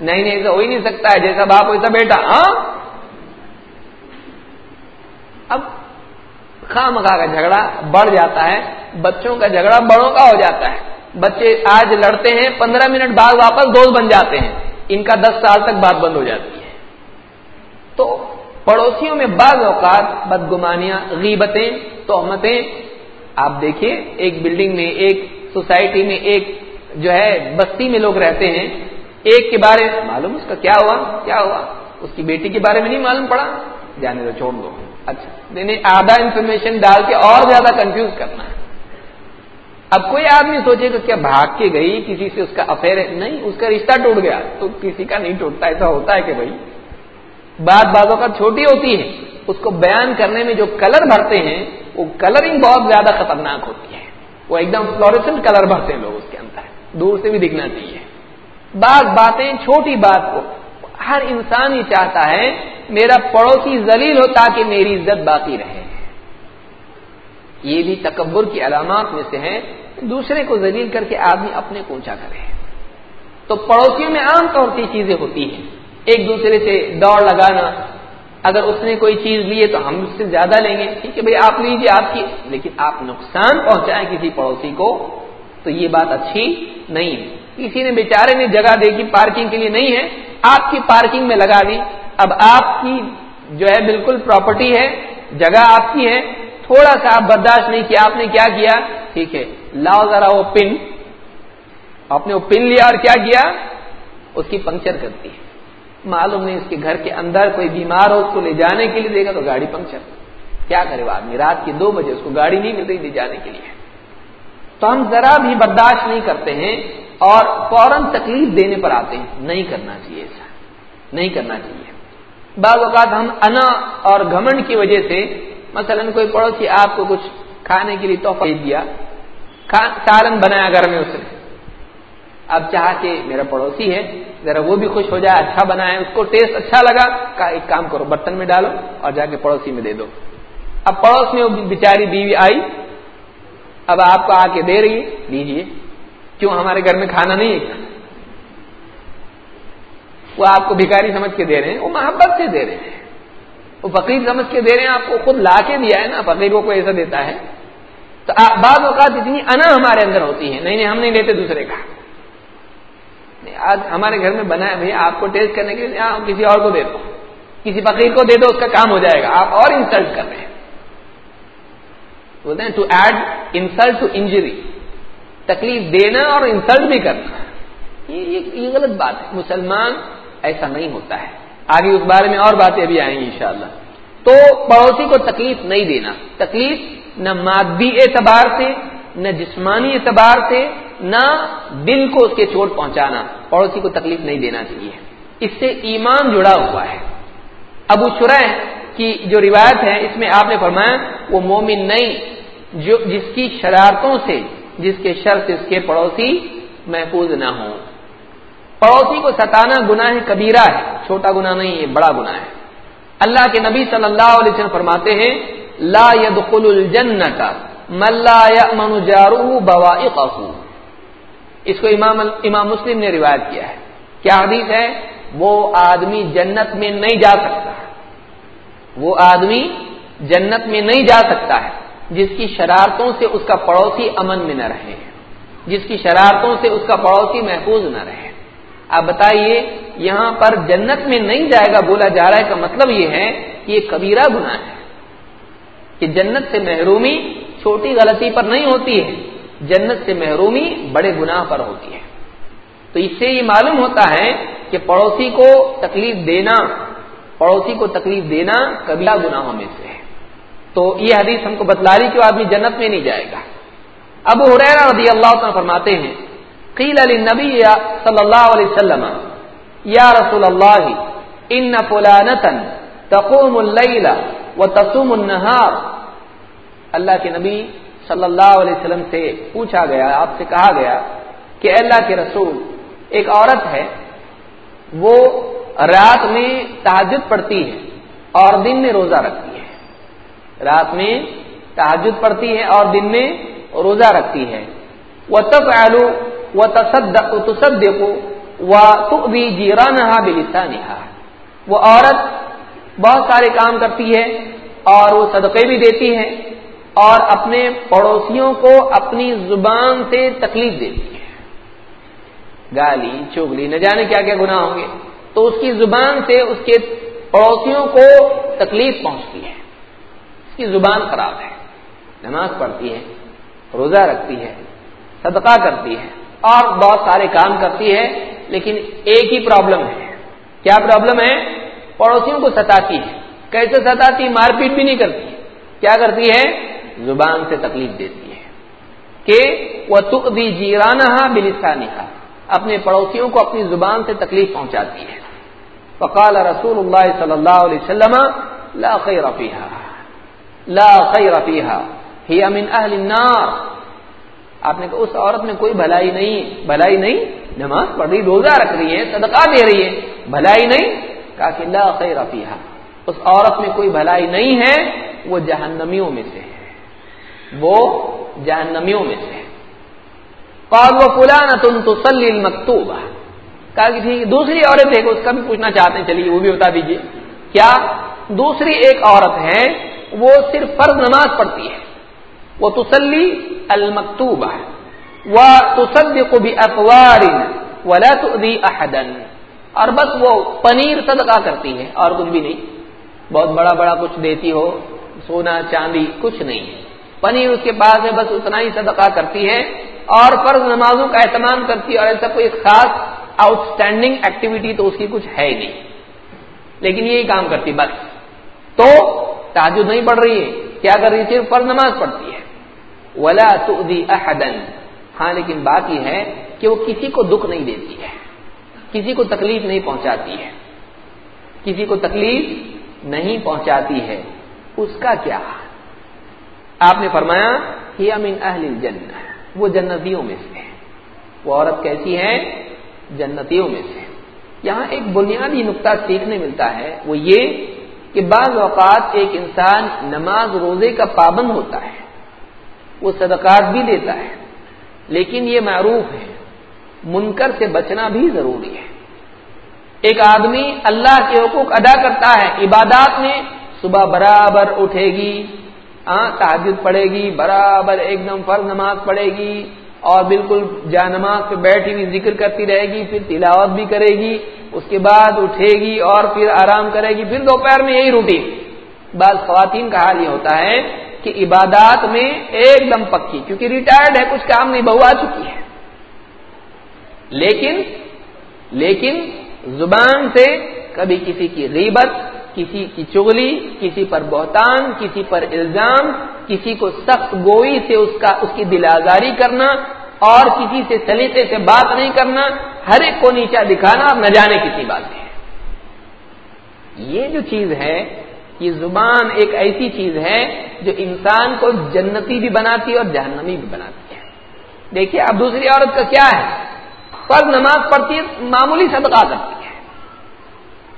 نہیں نہیں، ایسا ہو ہی نہیں سکتا ہے۔ جیسا باپ، ویسا بیٹا۔ ہاں اب خام خا کا جھگڑا بڑھ جاتا ہے، بچوں کا جھگڑا بڑوں کا ہو جاتا ہے۔ بچے آج لڑتے ہیں، پندرہ منٹ بعد واپس دوست بن جاتے ہیں۔ ان کا دس سال تک بات بند ہو جاتی ہے۔ تو پڑوسیوں میں بعض اوقات بدگمانیاں، غیبتیں توہمتیں آپ دیکھیے، ایک بلڈنگ میں، ایک سوسائٹی میں، ایک جو ہے، بستی میں لوگ رہتے ہیں۔ ایک کے بارے میں معلوم اس کا کیا ہوا؟ کیا ہوا؟ اس کی بیٹی کے بارے میں نہیں معلوم پڑا۔ جانے دو چھوڑ دو۔ اچھا نہیں آدھا انفارمیشن ڈال کے اور زیادہ کنفیوز کرنا۔ ہے اب کوئی آدمی سوچے کہ کیا بھاگ کے گئی، کسی سے اس کا افیئر ہے، نہیں، اس کا رشتہ ٹوٹ گیا۔ تو کسی کا نہیں ٹوٹتا، ایسا ہوتا ہے کہ بھائی، بات بازوں کا چھوٹی ہوتی ہے۔ اس کو بیان کرنے میں جو کلر بھرتے ہیں، وہ کلرنگ بہت زیادہ خطرناک ہوتی ہے۔ وہ ایک دم فلوریسنٹ کلر بھرتے ہیں لوگ اس کے اندر۔ دور سے بھی دکھنا چاہیے۔ بعض باتیں چھوٹی بات کو ہر انسان ہی چاہتا ہے میرا پڑوسی ذلیل ہو تاکہ میری عزت باقی رہے۔ یہ بھی تکبر کی علامات میں سے ہے دوسرے کو ذلیل کر کے آدمی اپنے کو اونچا کرے۔ تو پڑوسیوں میں عام طور کی چیزیں ہوتی ہیں۔ ایک دوسرے سے دوڑ لگانا، اگر اس نے کوئی چیز لی ہے تو ہم اس سے زیادہ لیں گے۔ ٹھیک ہے بھائی، آپ لیجیے آپ کی، لیکن آپ نقصان پہنچائیں کسی پڑوسی کو تو یہ بات اچھی نہیں ہے۔ کسی نے بیچارے نے جگہ دیکھی، پارکنگ کے لیے نہیں ہے، آپ کی پارکنگ میں لگا دی۔ اب آپ کی جو ہے بالکل پراپرٹی ہے، جگہ آپ کی ہے، تھوڑا سا آپ برداشت نہیں کیا، آپ نے کیا کیا؟ ٹھیک ہے، لاؤ ذرا وہ پن۔ آپ نے وہ پن لیا اور کیا کیا؟ اس کی پنکچر کرتی ہے۔ معلوم نہیں اس کے گھر کے اندر کوئی بیمار ہو، اس کو لے جانے کے لیے دے گا تو گاڑی پنکچر۔ کیا کرے وہ آدمی؟ رات کے دو بجے اس کو گاڑی نہیں مل رہی، لے جانے کے لیے۔ تو ہم ذرا بھی برداشت نہیں کرتے ہیں۔ اور فوراً تکلیف دینے پر آتے ہیں۔ نہیں کرنا چاہیے ایسا۔ نہیں کرنا چاہیے۔ بعض اوقات ہم انا اور گھمنڈ کی وجہ سے مثلا کوئی پڑوسی آپ کو کچھ کھانے کے لیے تحفہ دیا سالن بنایا گھر میں اس نے۔ اب چاہ کے میرا پڑوسی ہے، ذرا وہ بھی خوش ہو جائے اچھا بنائے، اس کو ٹیسٹ اچھا لگا، کہا ایک کام کرو، برتن میں ڈالو اور جا کے پڑوسی میں دے دو۔ اب پڑوس میں وہ بیچاری بیوی آئی۔ اب آپ کو آ کے دے رہی ہے لیجیے کیوں ہمارے گھر میں کھانا نہیں وہ آپ کو بھکاری سمجھ کے دے رہے ہیں، وہ محبت سے دے رہے ہیں۔ وہ فقیر سمجھ کے دے رہے ہیں، آپ کو خود لا کے دیا ہے نا، فقیر کو کوئی ایسا دیتا ہے۔ تو بعض اوقات اتنی انا ہمارے اندر ہوتی ہے نہیں نہیں، ہم نہیں لیتے دوسرے کا۔ آج ہمارے گھر میں بنا ہے بھائی، آپ کو ٹیسٹ کرنے کے لیے کسی اور کو دے دو۔ کسی فقیر کو دے دو، اس کا کام ہو جائے گا۔ آپ اور انسلٹ کر رہے ہیں۔ بولتے ہیں to add insult to injury تکلیف دینا اور انسلٹ بھی کرنا۔ یہ غلط بات ہے۔ مسلمان ایسا نہیں ہوتا ہے۔ آگے اس بارے میں اور باتیں ابھی آئیں گی انشاءاللہ۔ تو پڑوسی کو تکلیف نہیں دینا۔ تکلیف نہ مادی اعتبار سے، نہ جسمانی اعتبار سے، نہ دل کو اس کے چوٹ پہنچانا۔ پڑوسی کو تکلیف نہیں دینا چاہیے۔ اس سے ایمان جڑا ہوا ہے۔ ابو شرح کی جو روایت ہے، اس میں آپ نے فرمایا، وہ مومن نہیں، جو جس کی شرارتوں سے جس کے شر سے اس کے پڑوسی محفوظ نہ ہوں۔ پڑوسی کو ستانا گناہ کبیرہ ہے، چھوٹا گنا نہیں ہے بڑا گنا ہے۔ اللہ کے نبی صلی اللہ علیہ وسلم فرماتے ہیں، لا يدخل الجنت من لا يأمن جاره بوائقه۔ اس کو امام امام مسلم نے روایت کیا ہے۔ کیا حدیث ہے؟ وہ آدمی جنت میں نہیں جا سکتا۔ وہ آدمی جنت میں نہیں جا سکتا ہے۔ جس کی شرارتوں سے اس کا پڑوسی امن میں نہ رہے، جس کی شرارتوں سے اس کا پڑوسی محفوظ نہ رہے۔ آپ بتائیے، یہاں پر جنت میں نہیں جائے گا بولا جا رہا ہے، کا مطلب یہ ہے کہ یہ کبیرہ گنا ہے۔ کہ جنت سے محرومی چھوٹی غلطی پر نہیں ہوتی ہے، جنت سے محرومی بڑے گناہ پر ہوتی ہے۔ تو اس سے یہ معلوم ہوتا ہے کہ پڑوسی کو تکلیف دینا، پڑوسی کو تکلیف دینا کبیرہ گناہوں میں سے ہے۔ تو یہ حدیث ہم کو بتلا رہی کہ وہ آدمی جنت میں نہیں جائے گا۔ ابو حریرہ رضی اللہ تعالیٰ فرماتے ہیں، قیل للنبی صلی اللہ علیہ وسلم، یا رسول اللہ، ان فلانتا تقوم اللیل وتصوم النہار۔ اللہ کے نبی صلی اللہ علیہ وسلم سے پوچھا گیا، آپ سے کہا گیا کہ اللہ کے رسول، ایک عورت ہے، وہ رات میں تحجد پڑتی ہے اور دن میں روزہ رکھتی رات میں تحجد پڑتی ہے اور دن میں روزہ رکھتی ہے۔ وہ تب آلو وہ تصدق و تو بھی جیرانہ بلسانہا وہ عورت بہت سارے کام کرتی ہے اور وہ صدقے بھی دیتی ہے اور اپنے پڑوسیوں کو اپنی زبان سے تکلیف دیتی ہے۔ گالی، چگلی، نہ جانے کیا کیا گناہ ہوں گے۔ تو اس کی زبان سے اس کے پڑوسیوں کو تکلیف پہنچتی ہے۔ کی زبان خراب ہے، نماز پڑھتی ہے، روزہ رکھتی ہے، صدقہ کرتی ہے، اور بہت سارے کام کرتی ہے، لیکن ایک ہی پرابلم ہے۔ کیا پرابلم ہے؟ پڑوسیوں کو ستاتی ہے۔ کیسے ستاتی؟ مار پیٹ بھی نہیں کرتی۔ کیا کرتی ہے؟ زبان سے تکلیف دیتی ہے۔ کہ وہ تک بھی جیرانہ بلسانی اپنے پڑوسیوں کو اپنی زبان سے تکلیف پہنچاتی ہے۔ فقال رسول اللہ صلی اللہ علیہ وسلم لا خیر فیہا لا خیر فیہا ہی من اہل النار۔ آپ نے کہا، اس عورت میں کوئی بھلائی نہیں بھلائی نہیں، نماز پڑھ رہی، روزہ رکھ رہی ہے، صدقہ دے رہی ہے، بھلائی نہیں۔ کہا کہ لا خیر فیہا، اس عورت میں کوئی بھلائی نہیں ہے، وہ جہنمیوں میں سے ہے۔ وہ جہنمیوں میں سے ہے۔ قال، وہ فلانا تم تو سلیل مکتوبہ کہا کہ ٹھیک دوسری عورت ہے، اس کا بھی پوچھنا چاہتے ہیں، چلیے وہ بھی بتا دیجیے کیا دوسری ایک عورت ہے وہ صرف فرض نماز پڑھتی ہے۔ وہ تسلی المکتوبہ وہ تصدق بافوار ولا تؤذي احدا۔ اور بس وہ پنیر صدقہ کرتی ہے اور کچھ بھی نہیں۔ بہت بڑا بڑا کچھ دیتی ہو، سونا، چاندی، کچھ نہیں۔ ہے پنیر اس کے پاس ہے بس اتنا ہی صدقہ کرتی ہے اور فرض نمازوں کا اہتمام کرتی ہے اور ایسا کوئی خاص آؤٹ اسٹینڈنگ ایکٹیویٹی تو اس کی کچھ ہے ہی نہیں۔ لیکن یہی کام کرتی، بس۔ تو تعجد نہیں پڑھ رہی ہے کیا کر رہی ہے صرف فرض نماز پڑھتی ہے ولا تؤذي احدا ہاں لیکن بات یہ ہے کہ وہ کسی کو دکھ نہیں دیتی ہے۔ کسی کو تکلیف نہیں پہنچاتی ہے۔ کسی کو تکلیف نہیں پہنچاتی ہے۔ اس کا کیا آپ نے فرمایا، ہی امین اہل الجنہ وہ جنتیوں میں سے ہے وہ عورت کیسی ہے؟ جنتیوں میں سے یہاں ایک بنیادی نقطہ سیکھنے ملتا ہے۔ وہ یہ کہ بعض اوقات ایک انسان نماز روزے کا پابند ہوتا ہے، وہ صدقات بھی دیتا ہے، لیکن یہ معروف ہے، منکر سے بچنا بھی ضروری ہے۔ ایک آدمی اللہ کے حقوق ادا کرتا ہے، عبادات میں صبح برابر اٹھے گی تعجد پڑے گی، برابر ایک دم فرض نماز پڑھے گی، اور بالکل جا نماز پہ بیٹھی ہوئی ذکر کرتی رہے گی، پھر تلاوت بھی کرے گی۔ اس کے بعد اٹھے گی اور پھر آرام کرے گی، پھر دوپہر میں یہی روٹین۔ بعض خواتین کا حال یہ ہوتا ہے کہ عبادات میں ایک دم پکی، کیونکہ ریٹائرڈ ہے، کچھ کام نہیں، بہو آ چکی ہے۔ لیکن لیکن زبان سے کبھی کسی کی غیبت، کسی کی چغلی، کسی پر بہتان، کسی پر الزام، کسی کو سخت گوئی سے اس کا، اس کی دل آزاری کرنا اور کسی سے سلیقے سے بات نہیں کرنا، ہر ایک کو نیچا دکھانا اور نہ جانے کسی بات ہے یہ جو چیز ہے، یہ زبان ایک ایسی چیز ہے جو انسان کو جنتی بھی بناتی ہے اور جہنمی بھی بناتی ہے۔ دیکھیے، اب دوسری عورت کا کیا ہے؟ پر نماز پڑھتی ہے، معمولی صدقہ کرتی ہے۔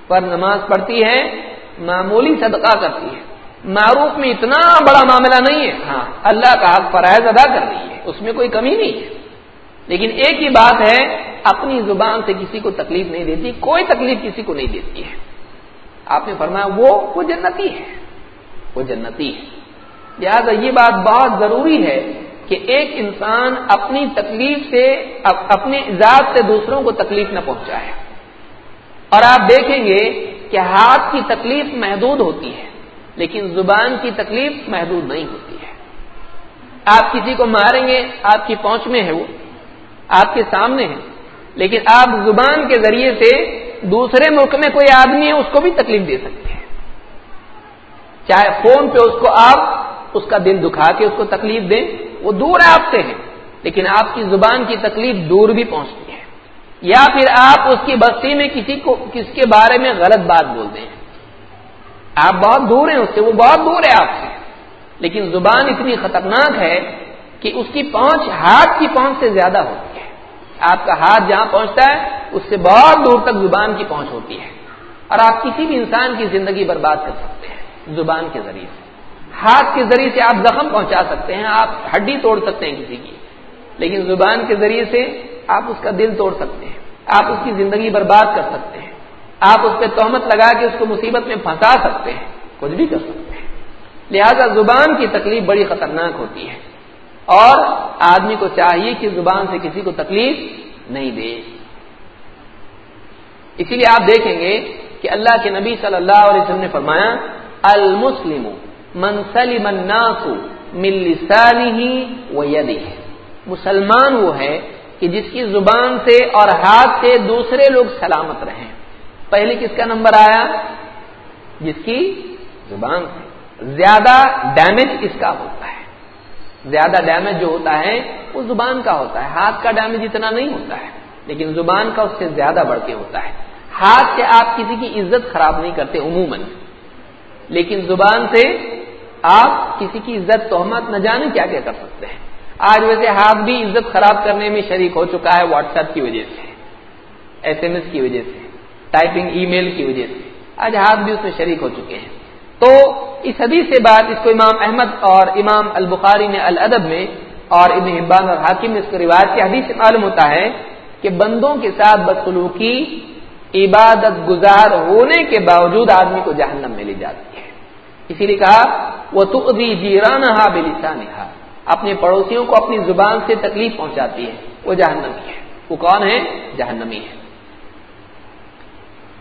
پر نماز پڑھتی ہے، معمولی صدقہ کرتی ہے۔ معروف میں اتنا بڑا معاملہ نہیں ہے۔ ہاں اللہ کا حق فرائض ادا کر رہی ہے، اس میں کوئی کمی نہیں ہے۔ لیکن ایک ہی بات ہے، اپنی زبان سے کسی کو تکلیف نہیں دیتی، کوئی تکلیف کسی کو نہیں دیتی ہے۔ آپ نے فرمایا، وہ وہ جنتی ہے۔ وہ جنتی ہے۔ لہذا یہ بات بہت ضروری ہے کہ ایک انسان اپنی تکلیف سے اپنی ذات سے دوسروں کو تکلیف نہ پہنچائے۔ اور آپ دیکھیں گے کہ ہاتھ کی تکلیف محدود ہوتی ہے۔ لیکن زبان کی تکلیف محدود نہیں ہوتی ہے۔ آپ کسی کو ماریں گے، آپ کی پہنچ میں ہے وہ، آپ کے سامنے ہے۔ لیکن آپ زبان کے ذریعے سے دوسرے ملک میں کوئی آدمی ہے، اس کو بھی تکلیف دے سکتے ہیں۔ چاہے فون پہ اس کو آپ، اس کا دل دکھا کے اس کو تکلیف دیں، وہ دور آپ سے ہے لیکن آپ کی زبان کی تکلیف دور بھی پہنچتی ہے۔ یا پھر آپ اس کی بستی میں کسی کو، کس کے بارے میں غلط بات بول دیں۔ آپ بہت دور ہیں اس سے، وہ بہت دور ہے آپ سے۔ لیکن زبان اتنی خطرناک ہے کہ اس کی پہنچ، ہاتھ کی پہنچ سے زیادہ ہوتی ہے۔ آپ کا ہاتھ جہاں پہنچتا ہے، اس سے بہت دور تک زبان کی پہنچ ہوتی ہے۔ اور آپ کسی بھی انسان کی زندگی برباد کر سکتے ہیں، زبان کے ذریعے سے۔ ہاتھ کے ذریعے سے آپ زخم پہنچا سکتے ہیں، آپ ہڈی توڑ سکتے ہیں کسی کی۔ لیکن زبان کے ذریعے سے آپ اس کا دل توڑ سکتے ہیں، آپ اس کی زندگی برباد کر سکتے ہیں۔ آپ اس پہ تہمت لگا کے اس کو مصیبت میں پھنسا سکتے ہیں، کچھ بھی کر سکتے ہیں۔ لہذا زبان کی تکلیف بڑی خطرناک ہوتی ہے۔ اور آدمی کو چاہیے کہ زبان سے کسی کو تکلیف نہیں دے۔ اسی لیے آپ دیکھیں گے کہ اللہ کے نبی صلی اللہ علیہ وسلم نے فرمایا، المسلم منسلم الناس من لسانه ويده۔ مسلمان وہ ہے کہ جس کی زبان سے اور ہاتھ سے دوسرے لوگ سلامت رہیں۔ پہلے کس کا نمبر آیا؟ جس کی زبان سے۔ زیادہ ڈیمیج کس کا ہوتا ہے؟ زیادہ ڈیمیج جو ہوتا ہے، وہ زبان کا ہوتا ہے۔ ہاتھ کا ڈیمیج اتنا نہیں ہوتا ہے، لیکن زبان کا اس سے زیادہ بڑھ کے ہوتا ہے۔ ہاتھ سے آپ کسی کی عزت خراب نہیں کرتے عموماً، لیکن زبان سے آپ کسی کی عزت تہمت نہ جانے کیا کیا کر سکتے ہیں۔ آج ویسے ہاتھ بھی عزت خراب کرنے میں شریک ہو چکا ہے واٹس ایپ کی وجہ سے، ایس ایم ایس کی وجہ سے۔ ٹائپنگ ای میل کی وجہ سے۔ آج ہاتھ بھی اس میں شریک ہو چکے ہیں۔ تو اس حدیث سے بات اس کو امام احمد اور امام البخاری نے الادب میں اور ابن حبان اور حاکم نے اس کو روایت کی حدیث سے معلوم ہوتا ہے کہ بندوں کے ساتھ بدسلوکی عبادت گزار ہونے کے باوجود آدمی کو جہنم میں لی جاتی ہے۔ اسی لیے کہا وہ تو جیران ہا اپنے پڑوسیوں کو اپنی زبان سے تکلیف پہنچاتی ہے، وہ جہنمی ہے۔ وہ کون ہے؟ جہنمی ہے۔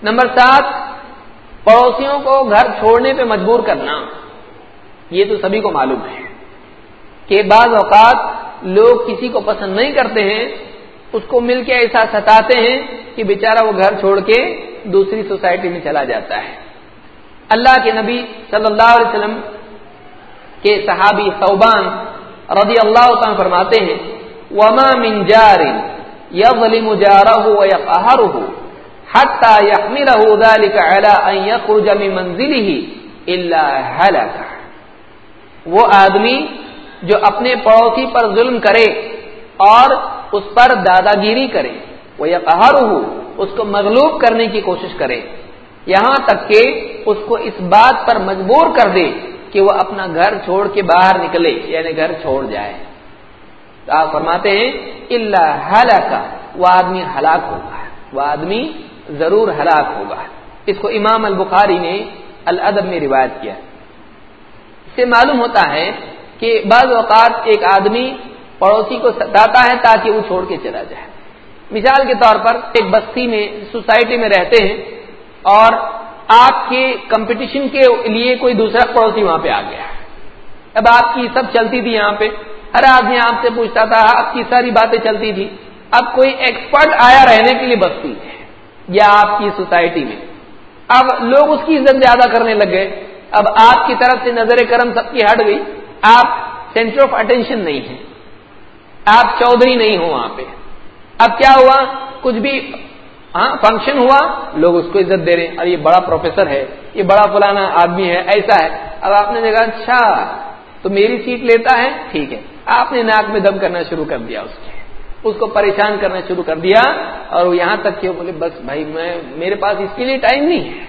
نمبر سات، پڑوسیوں کو گھر چھوڑنے پہ مجبور کرنا۔ یہ تو سبھی کو معلوم ہے کہ بعض اوقات لوگ کسی کو پسند نہیں کرتے ہیں، اس کو مل کے ایسا ستاتے ہیں کہ بیچارہ وہ گھر چھوڑ کے دوسری سوسائٹی میں چلا جاتا ہے۔ اللہ کے نبی صلی اللہ علیہ وسلم کے صحابی صوبان رضی اللہ تعالیٰ فرماتے ہیں، وما من جار يظلم جاره ويقهره حتى يحمله ذلك على ان يخرج من منزله الا هلك. وہ آدمی جو اپنے پڑوسی پر ظلم کرے اور اس پر دادا گیری کرے وہ یقہر اس کو مغلوب کرنے کی کوشش کرے، یہاں تک کہ اس کو اس بات پر مجبور کر دے کہ وہ اپنا گھر چھوڑ کے باہر نکلے یعنی گھر چھوڑ جائے۔ تو آپ فرماتے ہیں اللہ کا وہ آدمی ہلاک ہوگا وہ آدمی ضرور ہلاک ہوگا۔ اس کو امام البخاری نے الادب میں روایت کیا۔ اس سے معلوم ہوتا ہے کہ بعض اوقات ایک آدمی پڑوسی کو ستاتا ہے تاکہ وہ چھوڑ کے چلا جائے۔ مثال کے طور پر ایک بستی میں، سوسائٹی میں رہتے ہیں اور آپ کے کمپٹیشن کے لیے کوئی دوسرا پڑوسی وہاں پہ آ گیا۔ اب آپ کی سب چلتی تھی یہاں پہ۔ ہر آدمی آپ سے پوچھتا تھا، آپ کی ساری باتیں چلتی تھی اب کوئی ایکسپرٹ آیا رہنے کے لیے بستی ہے یا آپ کی سوسائٹی میں۔ اب لوگ اس کی عزت زیادہ کرنے لگ گئے۔ اب آپ کی طرف سے نظر کرم سب کی ہٹ گئی۔ آپ سینٹر آف اٹینشن نہیں ہیں۔ آپ چودھری نہیں ہو وہاں پہ۔ اب کیا ہوا؟ کچھ بھی ہاں فنکشن ہوا، لوگ اس کو عزت دے رہے ہیں۔ اور یہ بڑا پروفیسر ہے، یہ بڑا فلانا آدمی ہے، ایسا ہے۔ اب آپ نے دیکھا اچھا تو میری سیٹ لیتا ہے، ٹھیک ہے۔ آپ نے ناک میں دم کرنا شروع کر دیا اس کے اس کو پریشان کرنا شروع کر دیا اور وہ یہاں تک کہ بولے، بس بھائی، میں میرے پاس اس کے لیے ٹائم نہیں ہے۔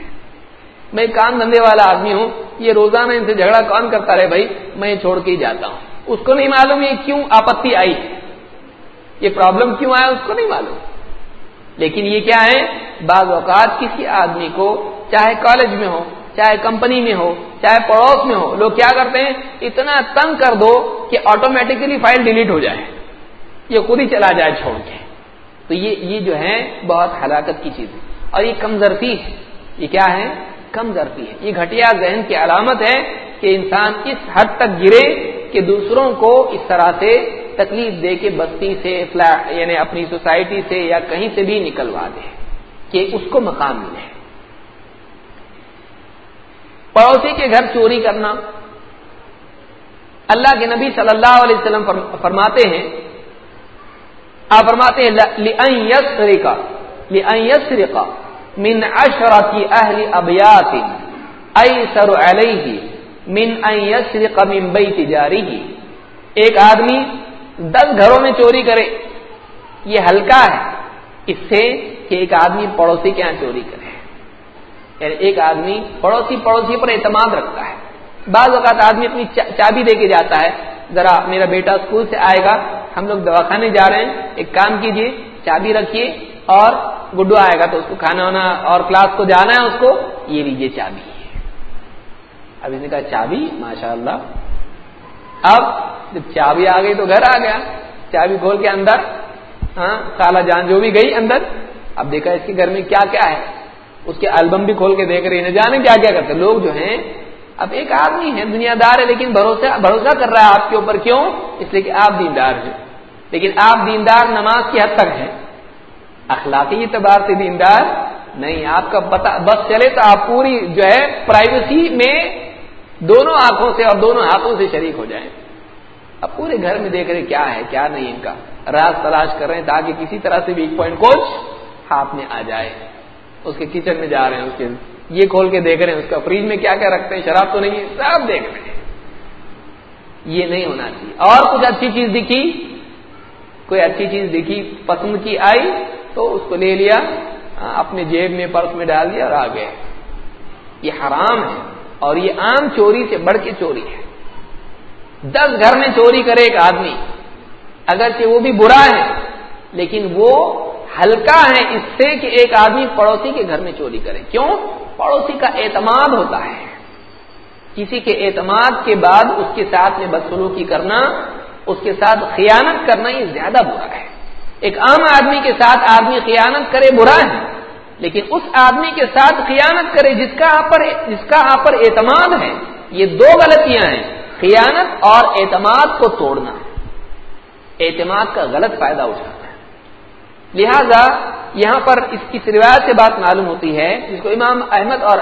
میں کام دھندے والا آدمی ہوں، یہ روزانہ ان سے جھگڑا کون کرتا رہے بھائی؟ میں چھوڑ کے ہی جاتا ہوں۔ اس کو نہیں معلوم یہ کیوں آپتی آئی۔ یہ پرابلم کیوں آیا؟ اس کو نہیں معلوم۔ لیکن یہ کیا ہے؟ بعض اوقات کسی آدمی کو چاہے کالج میں ہو، چاہے کمپنی میں ہو، چاہے پڑوس میں ہو، لوگ کیا کرتے ہیں؟ اتنا تنگ کر دو کہ آٹومیٹکلی فائل ڈیلیٹ ہو جائے۔ یہ خود ہی چلا جائے چھوڑ کے۔ تو یہ یہ جو ہے بہت ہلاکت کی چیز ہے اور یہ کمزرفی ہے یہ کیا ہے کمزرفی ہے یہ گھٹیا ذہن کی علامت ہے کہ انسان اس حد تک گرے کہ دوسروں کو اس طرح سے تکلیف دے کے بستی سے یعنی اپنی سوسائٹی سے یا کہیں سے بھی نکلوا دے کہ اس کو مقام ملے۔ پڑوسی کے گھر چوری کرنا۔ اللہ کے نبی صلی اللہ علیہ وسلم فرماتے ہیں آپ فرماتے ہیں من اہل ابیات ایسر علیہ من ان یسرق من بیت جاری ایک آدمی دس گھروں میں چوری کرے، یہ ہلکا ہے، اس سے کہ ایک آدمی پڑوسی کے یہاں چوری کرے۔ یعنی ایک آدمی پڑوسی پڑوسی پر اعتماد رکھتا ہے۔ بعض اوقات آدمی اپنی چابی دے کے جاتا ہے، ذرا میرا بیٹا اسکول سے آئے گا ہم لوگ دواخانے جا رہے ہیں، ایک کام کیجیے چابی رکھیے اور گڈو آئے گا تو اس کو کھانا وانا اور کلاس کو جانا ہے، اس کو یہ لیجیے چابی۔ اب اس نے کہا، چابی؟ ماشاء اللہ اب جب چابی آ گئی تو گھر آ گیا۔ چابی کھول کے اندر ہاں کالا جان جو بھی گئی اندر، اب دیکھا اس کے گھر میں کیا کیا ہے۔ اس کے البم بھی کھول کے دیکھ رہے ہیں۔ جانے کیا کیا کرتے لوگ جو ہیں اب ایک آدمی ہے دنیا دار ہے، لیکن بھروسہ بھروسہ کر رہا ہے آپ کے اوپر کیوں؟ اس لیے کہ آپ دیندار ہیں۔ لیکن آپ دیندار نماز کی حد تک ہیں۔ اخلاقی اعتبار سے دیندار نہیں، آپ کا پتا بس چلے تو آپ پوری جو ہے پرائیویسی میں دونوں آنکھوں سے اور دونوں ہاتھوں سے شریک ہو جائیں۔ اب پورے گھر میں دیکھ رہے کیا ہے، کیا نہیں ان کا۔ راز تلاش کر رہے ہیں تاکہ کسی طرح سے ویک پوائنٹ کوچ ہاتھ میں آ جائے۔ اس کے کچن میں جا رہے ہیں، اس کے یہ کھول کے دیکھ رہے ہیں، اس کا فریج میں کیا کیا رکھتے ہیں، شراب تو نہیں ہے، سب دیکھ رہے ہیں۔ یہ نہیں ہونا چاہیے۔ اور کچھ اچھی چیز دکھی، کوئی اچھی چیز دکھی، پسند کی آئی تو اس کو لے لیا اپنے جیب میں، پرس میں ڈال دیا اور آ گئے۔ یہ حرام ہے اور یہ عام چوری سے بڑھ کے چوری ہے۔ دس گھر میں چوری کرے ایک آدمی، اگرچہ وہ بھی برا ہے، لیکن وہ ہلکا ہے اس سے کہ ایک آدمی پڑوسی کے گھر میں چوری کرے۔ کیوں؟ پڑوسی کا اعتماد ہوتا ہے۔ کسی کے اعتماد کے بعد اس کے ساتھ میں بدسلوکی کرنا، اس کے ساتھ خیانت کرنا یہ زیادہ برا ہے۔ ایک عام آدمی کے ساتھ آدمی خیانت کرے برا ہے، لیکن اس آدمی کے ساتھ خیانت کرے جس کا آپ پر جس کا آپ پر اعتماد ہے، یہ دو غلطیاں ہیں۔ خیانت اور اعتماد کو توڑنا۔ اعتماد کا غلط فائدہ اٹھانا۔ لہذا یہاں پر اس کی روایت سے بات معلوم ہوتی ہے، جس کو امام احمد اور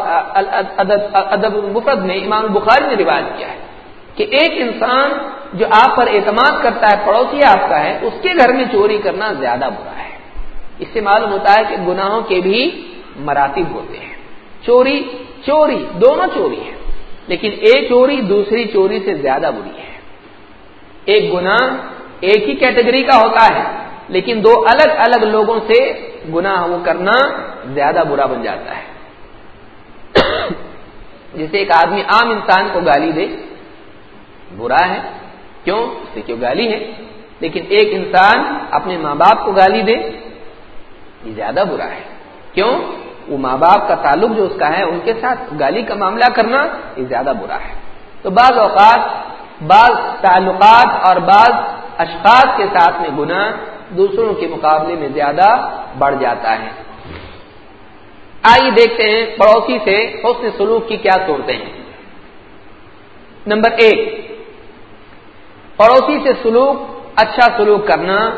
ادب مفرد میں امام بخاری نے روایت کیا ہے، کہ ایک انسان جو آپ پر اعتماد کرتا ہے، پڑوسی آپ کا ہے، اس کے گھر میں چوری کرنا زیادہ برا ہے۔ اس سے معلوم ہوتا ہے کہ گناہوں کے بھی مراتب ہوتے ہیں۔ چوری چوری، دونوں چوری ہے لیکن ایک چوری دوسری چوری سے زیادہ بری ہے۔ ایک گنا ایک ہی کیٹیگری کا ہوتا ہے لیکن دو الگ الگ لوگوں سے گناہ وہ کرنا زیادہ برا بن جاتا ہے۔ جیسے ایک آدمی عام انسان کو گالی دے، برا ہے۔ کیوں؟ اس سے کیوں گالی ہے؟ لیکن ایک انسان اپنے ماں باپ کو گالی دے، یہ زیادہ برا ہے۔ کیوں؟ وہ ماں باپ کا تعلق جو اس کا ہے، ان کے ساتھ گالی کا معاملہ کرنا یہ زیادہ برا ہے۔ تو بعض اوقات، بعض تعلقات اور بعض اشخاص کے ساتھ میں گنا دوسروں کے مقابلے میں زیادہ بڑھ جاتا ہے۔ آئیے دیکھتے ہیں پڑوسی سے حسن سلوک کی کیا صورتیں ہیں۔ نمبر ایک، پڑوسی سے سلوک اچھا سلوک کرنا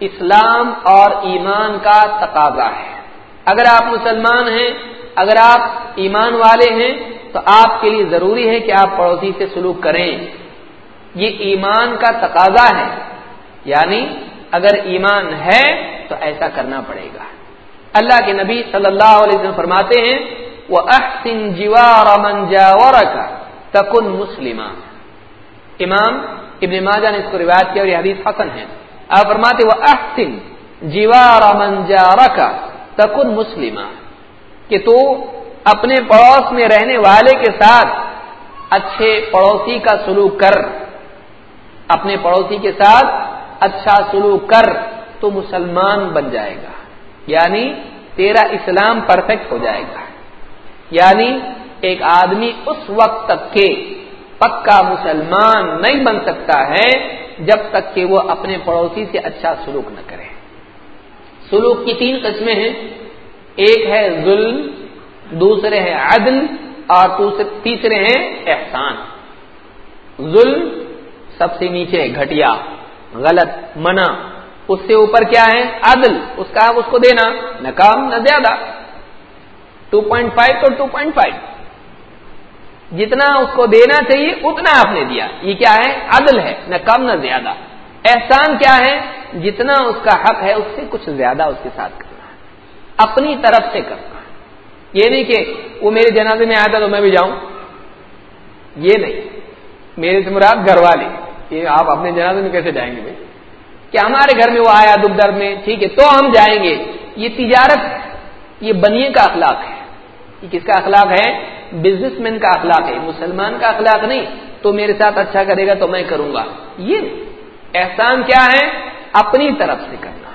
اسلام اور ایمان کا تقاضا ہے۔ اگر آپ مسلمان ہیں، اگر آپ ایمان والے ہیں، تو آپ کے لیے ضروری ہے کہ آپ پڑوسی سے سلوک کریں۔ یہ ایمان کا تقاضا ہے یعنی اگر ایمان ہے تو ایسا کرنا پڑے گا۔ اللہ کے نبی صلی اللہ علیہ وسلم فرماتے ہیں وہ احسن جیوار کا تکن مسلم امام ابن ماجہ نے اس کو روایت کیا اور یہ حدیث حسن ہے۔ آپ فرماتے وہ احسن جیوار کا تکن مسلم کہ تو اپنے پڑوس میں رہنے والے کے ساتھ اچھے پڑوسی کا سلوک کر، اپنے پڑوسی کے ساتھ اچھا سلوک کر تو مسلمان بن جائے گا۔ یعنی تیرا اسلام پرفیکٹ ہو جائے گا۔ یعنی ایک آدمی اس وقت تک کے پکا مسلمان نہیں بن سکتا ہے جب تک کہ وہ اپنے پڑوسی سے اچھا سلوک نہ کرے۔ سلوک کی تین قسمیں ہیں۔ ایک ہے ظلم، دوسرے ہیں عدل اور تیسرے ہیں احسان۔ ظلم سب سے نیچے گھٹیا۔ غلط، منع. اس سے اوپر کیا ہے؟ عدل. اس کا حق اس کو دینا. نہ کام نہ زیادہ. ٹو پوائنٹ فائیو تو ٹو پوائنٹ فائیو. جتنا اس کو دینا چاہیے، اتنا آپ نے دیا. یہ کیا ہے؟ عدل ہے. نہ کم نہ زیادہ. احسان کیا ہے؟ جتنا اس کا حق ہے، اس سے کچھ زیادہ اس کے ساتھ کرنا اپنی طرف سے کرنا یہ نہیں کہ وہ میرے جنازے میں آیا تھا تو میں بھی جاؤں. یہ نہیں. میرے سے مراد گھر والے. یہ آپ اپنے جنازے میں کیسے جائیں گے بھائی؟ کہ ہمارے گھر میں وہ آیا دکھ درد میں، ٹھیک ہے، تو ہم جائیں گے۔ یہ تجارت، یہ بنیے کا اخلاق ہے۔ یہ کس کا اخلاق ہے؟ بزنس مین کا اخلاق ہے، مسلمان کا اخلاق نہیں۔ تو میرے ساتھ اچھا کرے گا تو میں کروں گا۔ یہ احسان کیا ہے؟ اپنی طرف سے کرنا۔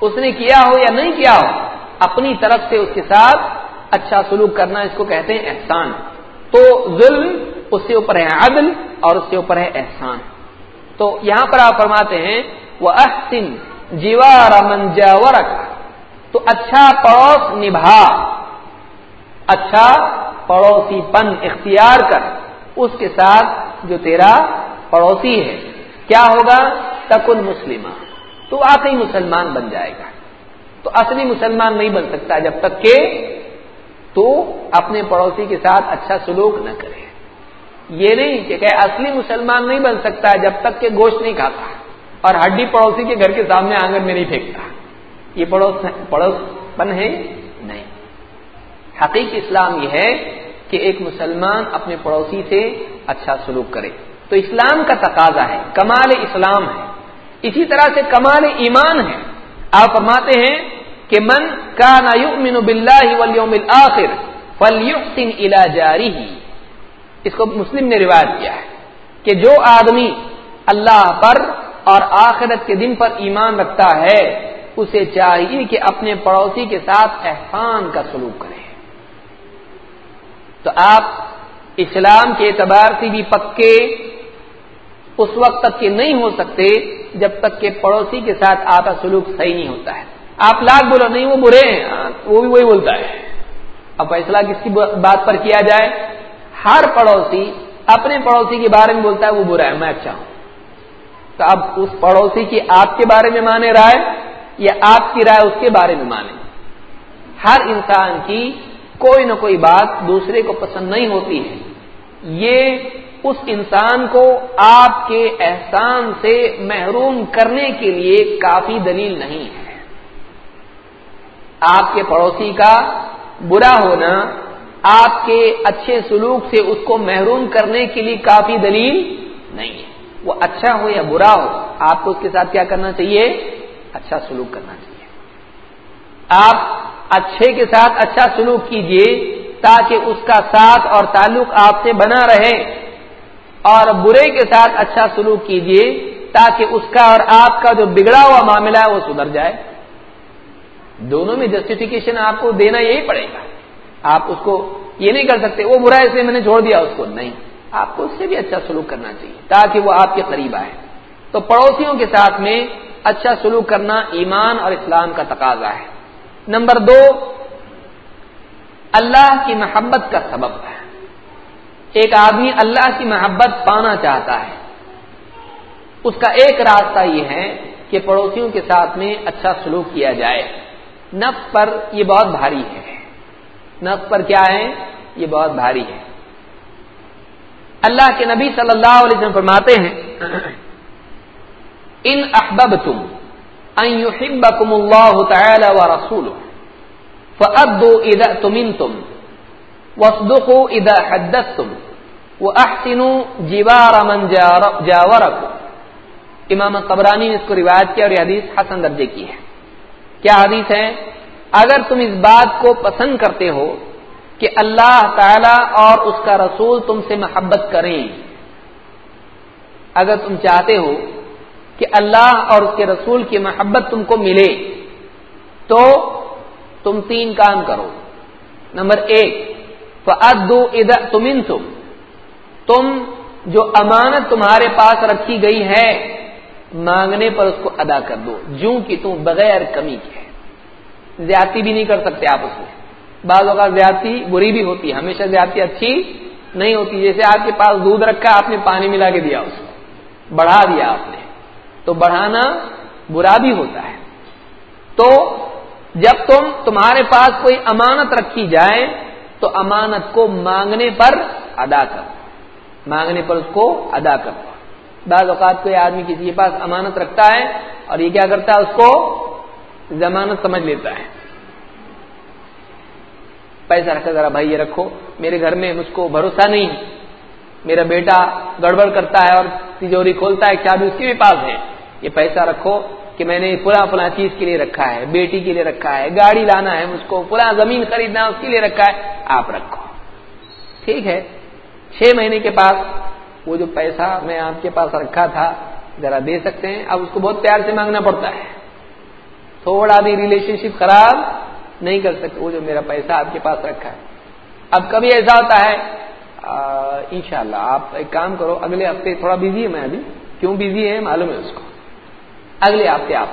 اس نے کیا ہو یا نہیں کیا ہو، اپنی طرف سے اس کے ساتھ اچھا سلوک کرنا، اس کو کہتے ہیں احسان۔ تو ظلم اس سے اوپر ہے عدل اور اس سے اوپر ہے احسان۔ تو یہاں پر آپ فرماتے ہیں وہ احسن جیوار منجاورک تو اچھا پڑوس نبھا۔ اچھا پڑوسی پن اختیار کر۔ اس کے ساتھ جو تیرا پڑوسی ہے۔ کیا ہوگا؟ تکن مسلم تو آخری مسلمان بن جائے گا۔ تو اصلی مسلمان نہیں بن سکتا جب تک کہ تو اپنے پڑوسی کے ساتھ اچھا سلوک نہ کرے۔ یہ نہیں کہ کہ اصلی مسلمان نہیں بن سکتا جب تک کہ گوشت نہیں کھاتا اور ہڈی پڑوسی کے گھر کے سامنے آنگن میں نہیں پھینکتا یہ پڑوس پڑوس پن ہے نہیں۔ حقیقی اسلام یہ ہے کہ ایک مسلمان اپنے پڑوسی سے اچھا سلوک کرے۔ تو اسلام کا تقاضا ہے، کمال اسلام ہے۔ اسی طرح سے کمال ایمان ہے۔ آپ فرماتے ہیں کہ من کا نا یؤمن باللہ والیوم الاخر فلیحسن الى جاری اس کو مسلم نے روایت کیا ہے کہ جو آدمی اللہ پر اور آخرت کے دن پر ایمان رکھتا ہے، اسے چاہیے کہ اپنے پڑوسی کے ساتھ احسان کا سلوک کرے۔ تو آپ اسلام کے اعتبار سے بھی پکے اس وقت تک کے نہیں ہو سکتے جب تک کہ پڑوسی کے ساتھ آپ کا سلوک صحیح نہیں ہوتا ہے۔ آپ لاکھ بولو، نہیں وہ برے ہیں، وہ بھی وہی بولتا ہے۔ اب فیصلہ کس کی بات پر کیا جائے؟ ہر پڑوسی اپنے پڑوسی کے بارے میں بولتا ہے، وہ برا ہے، میں اچھا ہوں۔ تو اب اس پڑوسی کی آپ کے بارے میں مانے رائے یا آپ کی رائے اس کے بارے میں مانے؟ ہر انسان کی کوئی نہ کوئی بات دوسرے کو پسند نہیں ہوتی ہے۔ یہ اس انسان کو آپ کے احسان سے محروم کرنے کے لیے کافی دلیل نہیں ہے۔ آپ کے پڑوسی کا برا ہونا آپ کے اچھے سلوک سے اس کو محروم کرنے کے لیے کافی دلیل نہیں ہے۔ وہ اچھا ہو یا برا ہو، آپ کو اس کے ساتھ کیا کرنا چاہیے؟ اچھا سلوک کرنا چاہیے۔ آپ اچھے کے ساتھ اچھا سلوک کیجیے تاکہ اس کا ساتھ اور تعلق آپ سے بنا رہے۔ اور برے کے ساتھ اچھا سلوک کیجیے تاکہ اس کا اور آپ کا جو بگڑا ہوا معاملہ ہے وہ سدھر جائے۔ دونوں میں جسٹیفیکیشن آپ کو دینا یہی پڑے گا۔ آپ اس کو یہ نہیں کر سکتے، وہ برا اس لیے میں نے چھوڑ دیا، اس کو نہیں۔ آپ کو اس سے بھی اچھا سلوک کرنا چاہیے، تاکہ وہ آپ کے قریب آئے۔ تو پڑوسیوں کے ساتھ میں اچھا سلوک کرنا ایمان اور اسلام کا تقاضا ہے۔ نمبر دو، اللہ کی محبت کا سبب ہے۔ ایک آدمی اللہ کی محبت پانا چاہتا ہے۔ اس کا ایک راستہ یہ ہے کہ پڑوسیوں کے ساتھ میں اچھا سلوک کیا جائے۔ نفس پر یہ بہت بھاری ہے۔ نفس پر کیا ہے یہ بہت بھاری ہے۔ اللہ کے نبی صلی اللہ علیہ وسلم فرماتے ہیں، ان احبب تم يحبكم الله تعالى ورسوله فأدوا إذا تمنتم واصدقوا إذا حدثتم وأحسنوا جوار من جاوركم امام قبرانی نے اس کو روایت کیا اور یہ حدیث حسن درجے کی ہے۔ کیا حدیث ہے؟ اگر تم اس بات کو پسند کرتے ہو کہ اللہ تعالی اور اس کا رسول تم سے محبت کریں، اگر تم چاہتے ہو کہ اللہ اور اس کے رسول کی محبت تم کو ملے، تو تم تین کام کرو۔ نمبر ایک فدو ادھر تمن تم تم جو امانت تمہارے پاس رکھی گئی ہے، مانگنے پر اس کو ادا کر دو، جوں کہ تم بغیر کمی کے۔ زیادتی بھی نہیں کر سکتے آپ اس میں۔ بعض اوقات زیادتی بری بھی ہوتی ہے، ہمیشہ زیادتی اچھی نہیں ہوتی، جیسے آپ کے پاس دودھ رکھا، آپ نے پانی ملا کے دیا اس کو، بڑھا دیا آپ نے۔ تو بڑھانا برا بھی ہوتا ہے۔ تو جب تم تمہارے پاس کوئی امانت رکھی جائے، تو امانت کو مانگنے پر ادا کر مانگنے پر اس کو ادا کر بعض اوقات کوئی آدمی کسی کے پاس امانت رکھتا ہے اور یہ کیا کرتا ہے، اس کو ضمانت سمجھ لیتا ہے۔ پیسہ رکھا ذرا بھائی یہ رکھو، میرے گھر میں مجھ کو بھروسہ نہیں میرا بیٹا گڑبڑ کرتا ہے اور تجوری کھولتا ہے، چابی اس کے بھی پاس ہے۔ یہ پیسہ رکھو کہ میں نے فلاں فلاں چیز کے لیے رکھا ہے، بیٹی کے لیے رکھا ہے، گاڑی لانا ہے مجھ کو، فلاں زمین خریدنا ہے، اس کے لیے رکھا ہے، آپ رکھو۔ ٹھیک ہے۔ چھ مہینے کے پاس وہ جو پیسہ میں آپ کے پاس رکھا تھا، ذرا دے سکتے ہیں۔ اب اس کو بہت پیار سے مانگنا پڑتا ہے۔ تھوڑا بھی ریلیشن شپ خراب نہیں کر سکتے۔ وہ جو میرا پیسہ آپ کے پاس رکھا ہے۔ اب کبھی ایسا ہوتا ہے انشاءاللہ آپ ایک کام کرو، اگلے ہفتے تھوڑا بزی ہے میں ابھی۔ کیوں بزی ہے معلوم ہے اس کو۔ اگلے ہفتے آپ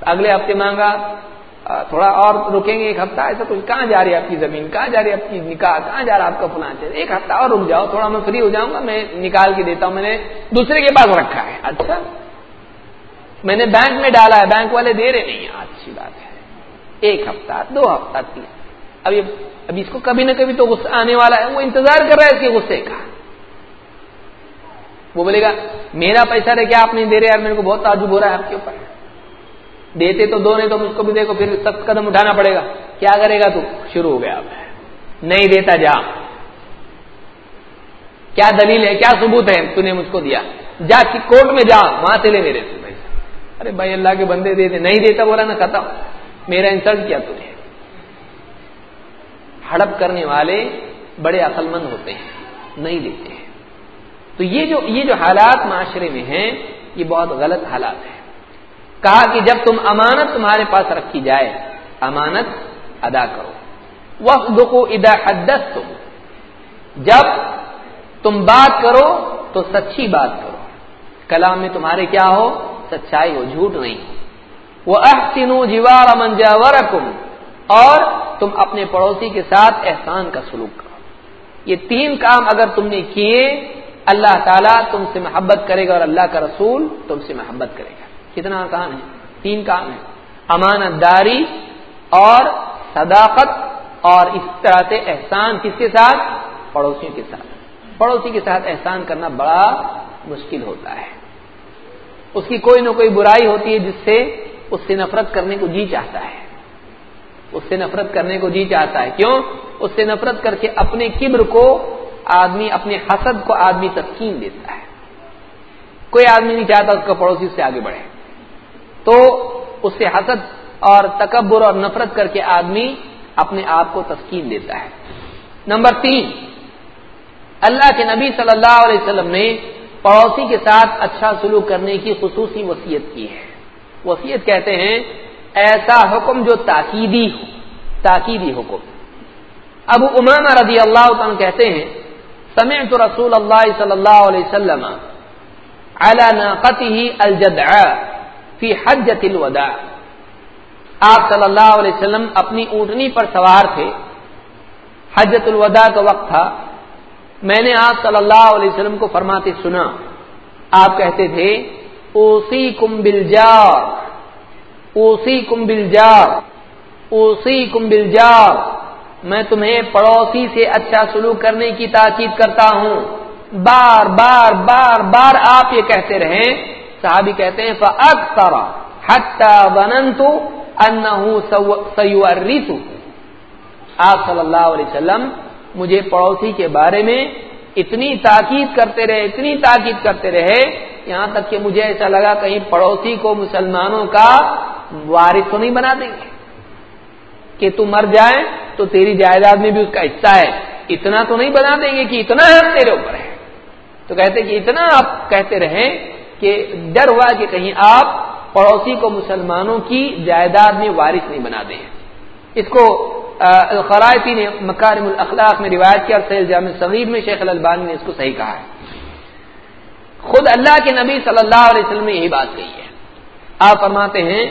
اگلے ہفتے مانگا تھوڑا اور رکیں گے، ایک ہفتہ ایسا کچھ کہاں جا رہی ہے آپ کی زمین؟ کہاں جا رہی ہے آپ کی نکاح؟ کہاں جا رہا ہے آپ کا فلاں ایک ہفتہ اور رک جاؤ، تھوڑا میں فری ہو جاؤں گا، میں نکال کے دیتا ہوں۔ میں نے دوسرے کے پاس رکھا ہے۔ اچھا۔ میں نے بینک میں ڈالا ہے، بینک والے دے رہے نہیں اچھی بات ہے۔ ایک ہفتہ، دو ہفتہ، تین۔ اب اب اس کو کبھی نہ کبھی تو غصہ آنے والا ہے۔ وہ انتظار کر رہا ہے اس کے غصے کا۔ وہ بولے گا، میرا پیسہ رہ کیا آپ نہیں دے رہے یار، میرے کو بہت تعجب ہو رہا ہے آپ کے اوپر۔ دیتے تو دو، نہیں تو مجھ کو بھی دیکھو، پھر سخت قدم اٹھانا پڑے گا۔ کیا کرے گا تو؟ شروع ہو گیا آپ نہیں دیتا جا۔ کیا دلیل ہے؟ کیا ثبوت ہے؟ تو نے مجھ کو دیا۔ جا کورٹ میں جا، وہاں سے لے میرے۔ سے ارے بھائی اللہ کے بندے دے دے۔ نہیں دیتا بولا نا ختم میرا انسلٹ کیا تو نے؟ ہڑپ کرنے والے بڑے عقل مند ہوتے ہیں، نہیں دیتے ہیں۔ تو یہ جو یہ جو حالات معاشرے میں ہیں، یہ بہت غلط حالات ہیں۔ کہا کہ جب تم امانت تمہارے پاس رکھی جائے، امانت ادا کرو۔ وقت کو ادا حدت تم جب تم بات کرو تو سچی بات کرو۔ کلام میں تمہارے کیا ہو؟ سچائی ہو جھوٹ نہیں۔ وہ احسن جیوار منجا اور تم اپنے پڑوسی کے ساتھ احسان کا سلوک کرو۔ یہ تین کام اگر تم نے کیے، اللہ تعالیٰ تم سے محبت کرے گا اور اللہ کا رسول تم سے محبت کرے گا۔ کتنا آسان ہے؟ تین کام ہے۔ امانت داری اور صداقت اور اس طرح سے احسان کس کے ساتھ؟ پڑوسیوں کے ساتھ۔ پڑوسی کے ساتھ احسان کرنا بڑا مشکل ہوتا ہے۔ اس کی کوئی نہ کوئی برائی ہوتی ہے جس سے اس سے نفرت کرنے کو جی چاہتا ہے۔ اس سے نفرت کرنے کو جی چاہتا ہے۔ کیوں؟ اس سے نفرت کر کے اپنے کبر کو آدمی، اپنے حسد کو آدمی تسکین دیتا ہے۔ کوئی آدمی نہیں چاہتا اس کا پڑوسی اس سے آگے بڑھے۔ تو اس سے حسد اور تکبر اور نفرت کر کے آدمی اپنے آپ کو تسکین دیتا ہے۔ نمبر تین، اللہ کے نبی صلی اللہ علیہ وسلم نے پڑوسی کے ساتھ اچھا سلوک کرنے کی خصوصی وصیت کی ہے۔ وصیت کہتے ہیں، ایسا حکم جو تاکیدی ہو، تاکیدی حکم۔ ابو امام رضی اللہ عنہ کہتے ہیں، سمعت رسول اللہ صلی اللہ علیہ وسلم على ناقته الجدعاء فی حجت الوداع۔ آپ صلی اللہ علیہ وسلم اپنی اونٹنی پر سوار تھے۔ حجت الوداع کا وقت تھا۔ میں نے آپ صلی اللہ علیہ وسلم کو فرماتے سنا۔ آپ کہتے تھے اوسی کم بل جار اوسی کم بل جار اوسی کم بل جار میں تمہیں پڑوسی سے اچھا سلوک کرنے کی تاکید کرتا ہوں۔ بار بار بار بار آپ یہ کہتے رہے۔ صحابی کہتے ہیں اکثر حتہ بننت ریتو آپ صلی اللہ علیہ وسلم مجھے پڑوسی کے بارے میں اتنی تاکید کرتے رہے، اتنی تاکید کرتے رہے، یہاں تک کہ مجھے ایسا لگا کہیں پڑوسی کو مسلمانوں کا وارث تو نہیں بنا دیں گے۔ کہ تو مر جائے تو تیری جائیداد میں بھی اس کا حصہ ہے۔ اتنا تو نہیں بنا دیں گے کہ اتنا ہے تیرے اوپر ہے۔ تو کہتے کہ اتنا آپ کہتے رہیں کہ ڈر ہوا کہ کہیں آپ پڑوسی کو مسلمانوں کی جائیداد میں وارث نہیں بنا دیں۔ اس کو الخرائطی نے مکارم الاخلاق میں روایت کیا اور جامع صغیر میں شیخ البانی نے اس کو صحیح کہا ہے۔ خود اللہ کے نبی صلی اللہ علیہ وسلم نے یہی بات کہی ہے۔ آپ فرماتے ہیں،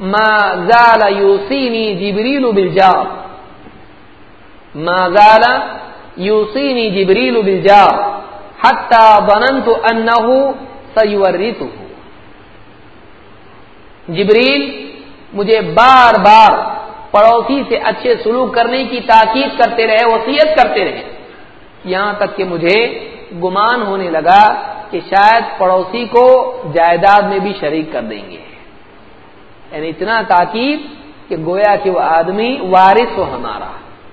ما زال یوسینی جبریل بالجا ما زال یوسینی جبریل بالجا حتى ظننت انه سيورثه۔ جبریل مجھے بار بار پڑوسی سے اچھے سلوک کرنے کی تاکید کرتے رہے وسیعت کرتے رہے۔ یہاں تک کہ مجھے گمان ہونے لگا کہ شاید پڑوسی کو جائیداد میں بھی شریک کر دیں گے۔ یعنی اتنا تاکید کہ گویا کہ وہ آدمی وارث ہو ہمارا،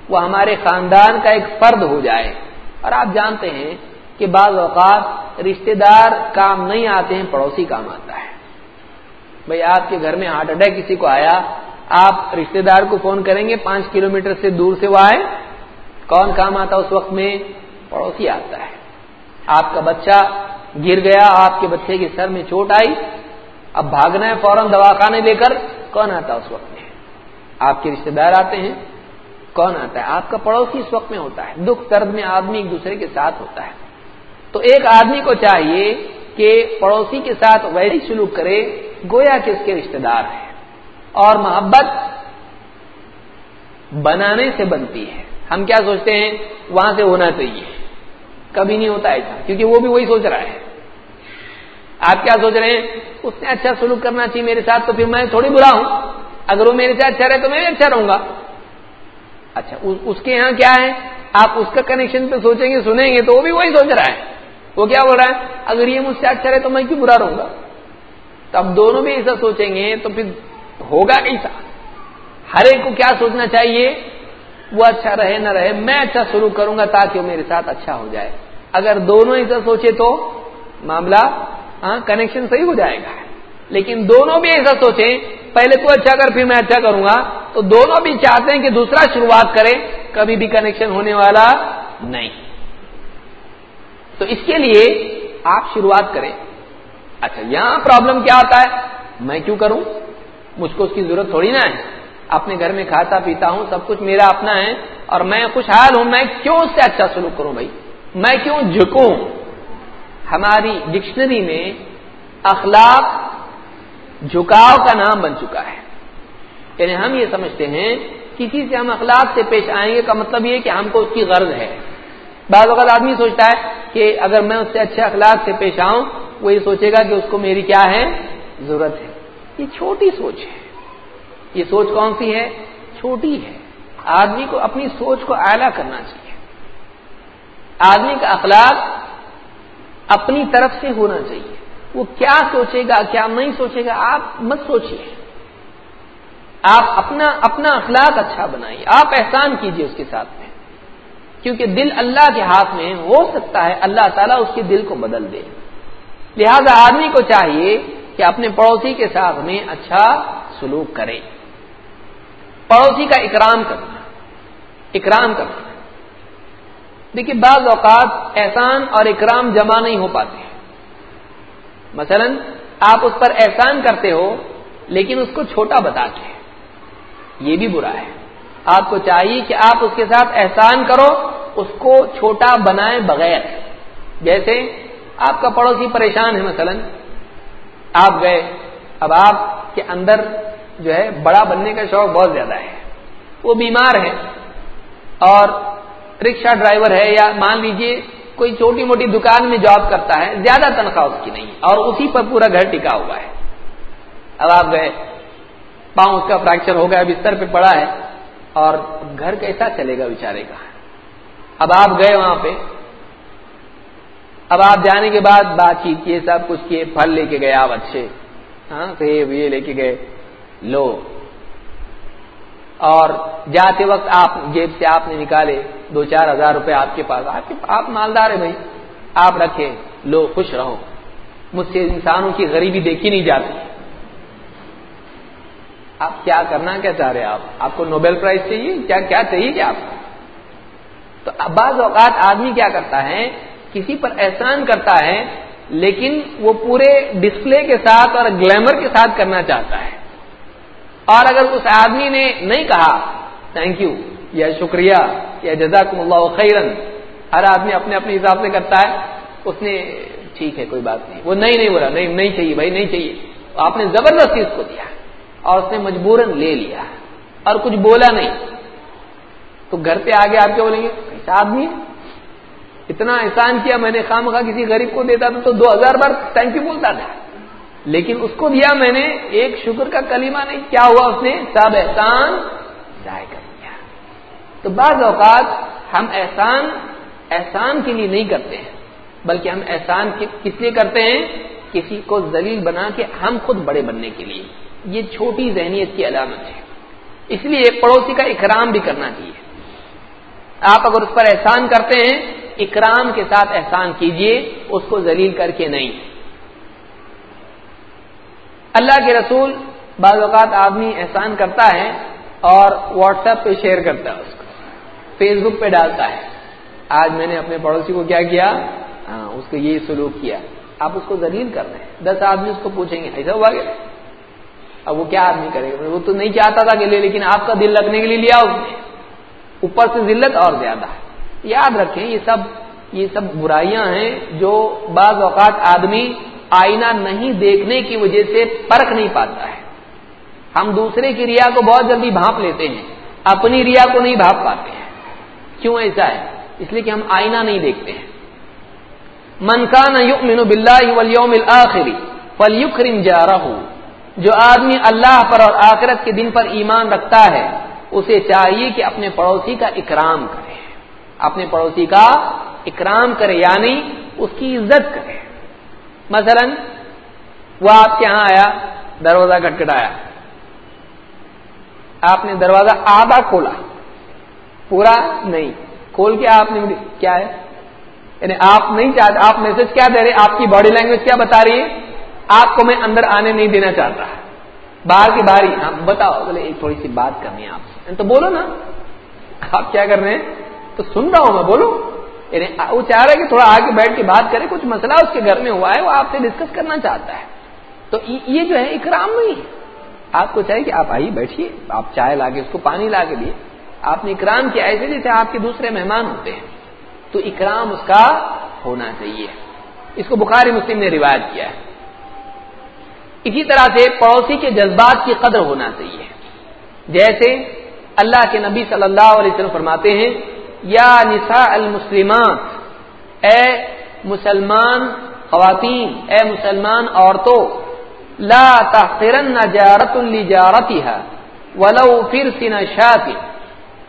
وہ ہمارے خاندان کا ایک فرد ہو جائے۔ اور آپ جانتے ہیں کہ بعض اوقات رشتے دار کام نہیں آتے ہیں، پڑوسی کام آتا ہے۔ بھائی، آپ کے گھر میں ہارٹ اٹیک کسی کو آیا آپ رشتے دار کو فون کریں گے، پانچ کلو سے دور سے وہ آئے۔ کون کام آتا اس وقت میں؟ پڑوسی آتا ہے۔ آپ کا بچہ گر گیا، آپ کے بچے کے سر میں چوٹ آئی۔ اب بھاگنا ہے فوراً دواخانے لے کر۔ کون آتا اس وقت میں؟ آپ کے رشتے دار آتے ہیں۔ کون آتا ہے؟ آپ کا پڑوسی اس وقت میں ہوتا ہے۔ دکھ درد میں آدمی ایک دوسرے کے ساتھ ہوتا ہے۔ تو ایک آدمی کو چاہیے کہ پڑوسی کے ساتھ ویسی سلوک کرے، گویا کہ اس کے رشتے دار ہیں۔ اور محبت بنانے سے بنتی ہے۔ ہم کیا سوچتے ہیں؟ وہاں سے ہونا چاہیے۔ کبھی نہیں ہوتا ایسا، کیونکہ وہ بھی وہی سوچ رہا ہے۔ آپ کیا سوچ رہے ہیں؟ اس نے اچھا سلوک کرنا چاہیے میرے ساتھ، تو پھر میں تھوڑی برا ہوں۔ اگر وہ میرے سے اچھا رہے تو میں بھی اچھا رہوں گا۔ اچھا اس کے یہاں کیا ہے؟ آپ اس کا کنیکشن پہ سوچیں گے، سنیں گے تو وہ بھی وہی سوچ رہا ہے۔ وہ کیا بول رہا ہے؟ اگر یہ مجھ سے اچھا رہے تو میں کیوں برا رہوں گا؟ تو اب دونوں بھی ایسا سوچیں گے تو پھر ہوگا کیسا ہر ایک کو کیا سوچنا چاہیے؟ وہ اچھا رہے نہ رہے، میں اچھا سلوک کروں گا تاکہ وہ میرے ساتھ اچھا ہو جائے۔ اگر دونوں ایسا سوچے تو معاملہ ہاں کنیکشن صحیح ہو جائے گا۔ لیکن دونوں بھی ایسا سوچیں، پہلے تو اچھا کر، پھر میں اچھا کروں گا۔ تو دونوں بھی چاہتے ہیں کہ دوسرا شروعات کرے کبھی بھی کنیکشن ہونے والا نہیں۔ تو اس کے لیے آپ شروعات کریں۔ اچھا یہاں پرابلم کیا ہوتا ہے؟ میں کیوں کروں؟ مجھ کو اس کی ضرورت تھوڑی نا ہے۔ اپنے گھر میں کھاتا پیتا ہوں، سب کچھ میرا اپنا ہے اور میں خوشحال ہوں، میں کیوں اس سے اچھا سلوک کروں بھائی؟ میں کیوں جھکوں؟ ہماری ڈکشنری میں اخلاق جھکاؤ کا نام بن چکا ہے۔ یعنی ہم یہ سمجھتے ہیں، کسی سے ہم اخلاق سے پیش آئیں گے کا مطلب یہ کہ ہم کو اس کی غرض ہے۔ بعض اوقات آدمی سوچتا ہے کہ اگر میں اس سے اچھے اخلاق سے پیش آؤں، وہ یہ سوچے گا کہ اس کو میری کیا ہے؟ ضرورت ہے۔ یہ چھوٹی سوچ ہے۔ یہ سوچ کون سی ہے؟ چھوٹی ہے۔ آدمی کو اپنی سوچ کو اعلیٰ کرنا چاہیے۔ آدمی کا اخلاق اپنی طرف سے ہونا چاہیے۔ وہ کیا سوچے گا، کیا نہیں سوچے گا، آپ مت سوچیے۔ آپ اپنا اپنا اخلاق اچھا بنائیے۔ آپ احسان کیجیے اس کے ساتھ میں۔ کیونکہ دل اللہ کے ہاتھ میں ہو سکتا ہے، اللہ تعالیٰ اس کے دل کو بدل دے۔ لہذا آدمی کو چاہیے کہ اپنے پڑوسی کے ساتھ میں اچھا سلوک کرے۔ پڑوسی کا اکرام کرنا اکرام کرنا۔ دیکھیے، بعض اوقات احسان اور اکرام جمع نہیں ہو پاتے۔ مثلا، آپ اس پر احسان کرتے ہو، لیکن اس کو چھوٹا بتا کے یہ بھی برا ہے۔ آپ کو چاہیے کہ آپ اس کے ساتھ احسان کرو، اس کو چھوٹا بنائے بغیر۔ جیسے آپ کا پڑوسی پریشان ہے، مثلا آپ گئے، اب آپ کے اندر جو ہے بڑا بننے کا شوق بہت زیادہ ہے۔ وہ بیمار ہے اور رکشا ڈرائیور ہے یا مان لیجیے کوئی چھوٹی موٹی دکان میں جاب کرتا ہے، زیادہ تنخواہ اس کی نہیں، اور اسی پر پورا گھر ٹکا ہوا ہے۔ اب آپ گئے، پاؤں اس کا فریکچر ہو گیا، بستر پہ پڑا ہے اور گھر کیسا چلے گا بیچارے کا۔ اب آپ گئے وہاں پہ اب آپ جانے کے بعد بات چیت کیے سب کچھ کیے، پھل لے کے گئے، آپ اچھے۔ ہاں سیب یہ لے کے گئے۔ لو۔ اور جاتے وقت آپ جیب سے آپ نے نکالے، دو چار ہزار روپے آپ کے پاس۔ آپ کے آپ مالدار ہے بھائی۔ آپ رکھے لو، خوش رہو۔ مجھ سے انسانوں کی غریبی دیکھی نہیں جاتی۔ آپ کیا کرنا، کیا چاہ رہے آپ؟ آپ کو نوبل پرائز چاہیے؟ کیا کیا چاہیے کیا آپ کو؟ تو بعض اوقات آدمی کیا کرتا ہے کسی پر احسان کرتا ہے، لیکن وہ پورے ڈسپلے کے ساتھ اور گلیمر کے ساتھ کرنا چاہتا ہے۔ اور اگر اس آدمی نے نہیں کہا تھینک یو یا شکریہ، یا جزاک اللہ خیرن ہر آدمی اپنے اپنے حساب سے کرتا ہے، اس نے ٹھیک ہے، کوئی بات نہیں۔ وہ نہیں نہیں بولا، نہیں نہیں چاہیے بھائی، نہیں چاہیے۔ آپ نے زبردستی اس کو دیا اور اس نے مجبوراً لے لیا۔ اور کچھ بولا نہیں۔ تو گھر پہ آگے آپ کیا بولیں گے؟ کیسا آدمی اتنا احسان کیا میں نے خام خواہ کسی غریب کو دیتا تھا تو دو ہزار بار تھینک یو بولتا تھا۔ لیکن اس کو دیا میں نے، ایک شکر کا کلمہ نہیں، کیا ہوا اس نے؟ سب احسان ضائع کر دیا۔ تو بعض اوقات ہم احسان احسان کے لیے نہیں کرتے ہیں، بلکہ ہم احسان کس لیے کرتے ہیں؟ کسی کو ذلیل بنا کے ہم خود بڑے بننے کے لیے۔ یہ چھوٹی ذہنیت کی علامت ہے۔ اس لیے پڑوسی کا اکرام بھی کرنا چاہیے۔ آپ اگر اس پر احسان کرتے ہیں اکرام کے ساتھ احسان کیجیے، اس کو ذلیل کر کے نہیں۔ اللہ کے رسول بعض اوقات آدمی احسان کرتا ہے اور واٹس ایپ پہ شیئر کرتا ہے اس کو، فیس بک پہ ڈالتا ہے۔ آج میں نے اپنے پڑوسی کو کیا کیا؟ ہاں اس کو یہ سلوک کیا۔ آپ اس کو ذلیل کر رہے ہیں۔ دس آدمی اس کو پوچھیں گے، ایسا ہوا کیا؟ اب وہ کیا آدمی کرے گا؟ وہ تو نہیں چاہتا تھا کہ لے، لیکن آپ کا دل لگنے کے لیے لیا اس نے۔ اوپر سے ذلت اور زیادہ۔ ہے یاد رکھیں، یہ سب یہ سب برائیاں ہیں جو بعض اوقات آدمی آئینہ نہیں دیکھنے کی وجہ سے پرکھ نہیں پاتا ہے۔ ہم دوسرے کی ریا کو بہت جلدی بھانپ لیتے ہیں، اپنی ریا کو نہیں بھانپ پاتے ہیں۔ کیوں ایسا ہے؟ اس لیے کہ ہم آئینہ نہیں دیکھتے ہیں۔ منکان یؤمن باللہ والیوم الاخری فلیکرم جارہ، جو آدمی اللہ پر اور آخرت کے دن پر ایمان رکھتا ہے، اسے چاہیے کہ اپنے پڑوسی کا اکرام کرے۔ اپنے پڑوسی کا اکرام کرے یعنی اس کی عزت کرے۔ مثلا، وہ آپ کے یہاں آیا، دروازہ کٹکھٹایا آپ نے دروازہ آدھا کھولا۔ پورا نہیں، کھول کے آپ نے کیا ہے؟ یعنی آپ نہیں چاہتے آپ میسج کیا دے رہے؟ آپ کی باڈی لینگویج کیا بتا رہی ہے؟ آپ کو میں اندر آنے نہیں دینا چاہتا۔ باہر کی باری آپ بتاؤ، بولے ایک تھوڑی سی بات کرنی ہے آپ سے۔ تو بولو نا، آپ کیا کر رہے ہیں؟ تو سن رہا ہوں میں، بولو۔ یعنی وہ چاہ رہا ہے کہ تھوڑا آگے بیٹھ کے بات کرے، کچھ مسئلہ اس کے گھر میں ہوا ہے، وہ آپ سے ڈسکس کرنا چاہتا ہے۔ تو یہ جو ہے اکرام نہیں ہے۔ آپ کو چاہیے کہ آپ آئیے، بیٹھیے۔ آپ چائے لا کے اس کو پانی لا کے دیے آپ نے اکرام کیا، ایسے جیسے آپ کے دوسرے مہمان ہوتے ہیں۔ تو اکرام اس کا ہونا چاہیے۔ اس کو بخاری مسلم نے روایت کیا ہے۔ اسی طرح سے پڑوسی کے جذبات کی قدر ہونا چاہیے۔ جیسے اللہ کے نبی صلی اللہ علیہ وسلم فرماتے ہیں یا نساء المسلمات، اے مسلمان خواتین، اے مسلمان عورتوں، لا تحقرن جارت لجارتها ولو فرس نشات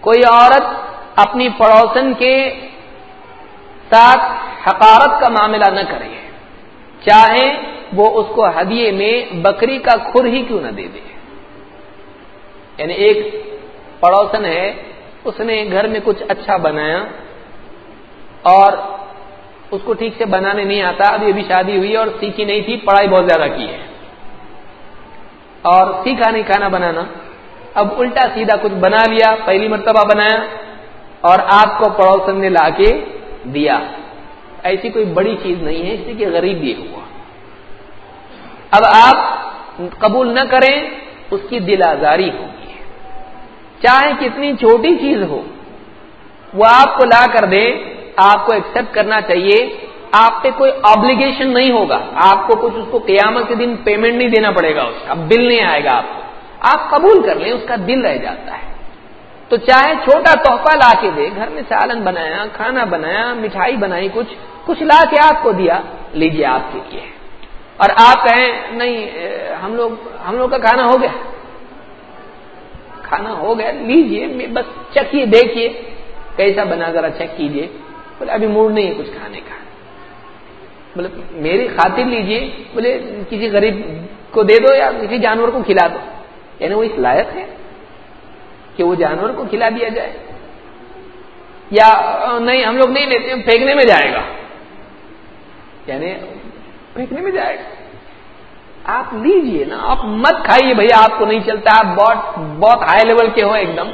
کوئی عورت اپنی پڑوسن کے ساتھ حقارت کا معاملہ نہ کرے، چاہے وہ اس کو ہدیے میں بکری کا کھر ہی کیوں نہ دے دے۔ یعنی ایک پڑوسن ہے اس نے گھر میں کچھ اچھا بنایا اور اس کو ٹھیک سے بنانے نہیں آتا۔ ابھی ابھی شادی ہوئی اور سیکھی نہیں تھی، پڑھائی بہت زیادہ کی ہے۔ اور سیکھا نہیں، کھانا بنانا۔ اب الٹا سیدھا کچھ بنا لیا، پہلی مرتبہ بنایا اور آپ کو پڑوسن نے لا کے دیا۔ ایسی کوئی بڑی چیز نہیں ہے، اس لیے کہ غریب یہ ہوا۔ اب آپ قبول نہ کریں، اس کی دل آزاری ہوگی۔ چاہے کتنی چھوٹی چیز ہو، وہ آپ کو لا کر دے، آپ کو ایکسپٹ کرنا چاہیے۔ آپ پہ کوئی آبلیگیشن نہیں ہوگا۔ آپ کو کچھ اس کو قیامت کے دن پیمنٹ نہیں دینا پڑے گا اس کا۔ بل نہیں آئے گا آپ کو۔ آپ قبول کر لیں، اس کا دل رہ جاتا ہے۔ تو چاہے چھوٹا تحفہ لا کے دے، گھر میں سالن بنایا، کھانا بنایا، مٹھائی بنائی، کچھ کچھ لا کے آپ کو دیا لیجیے آپ کے لیے۔ اور آپ کہیں، نہیں ہم لوگ ہم لوگ کا کھانا ہو گیا۔ کھانا ہو گیا لیجیے بس چکھیے، دیکھیے، کیسا بنا، ذرا چیک کیجیے بولے، ابھی موڈ نہیں ہے کچھ کھانے کا۔ بولے، میری خاطر لیجیے بولے، کسی غریب کو دے دو یا کسی جانور کو کھلا دو۔ یعنی وہ اس لائق ہے کہ وہ جانور کو کھلا دیا جائے۔ یا نہیں، ہم لوگ نہیں لیتے پھینکنے میں جائے گا۔ یعنی پھینکنے میں جائے گا۔ آپ لیجیے نا، آپ مت کھائیے بھیا، آپ کو نہیں چلتا، آپ بہت بہت ہائی لیول کے ہو ایک دم۔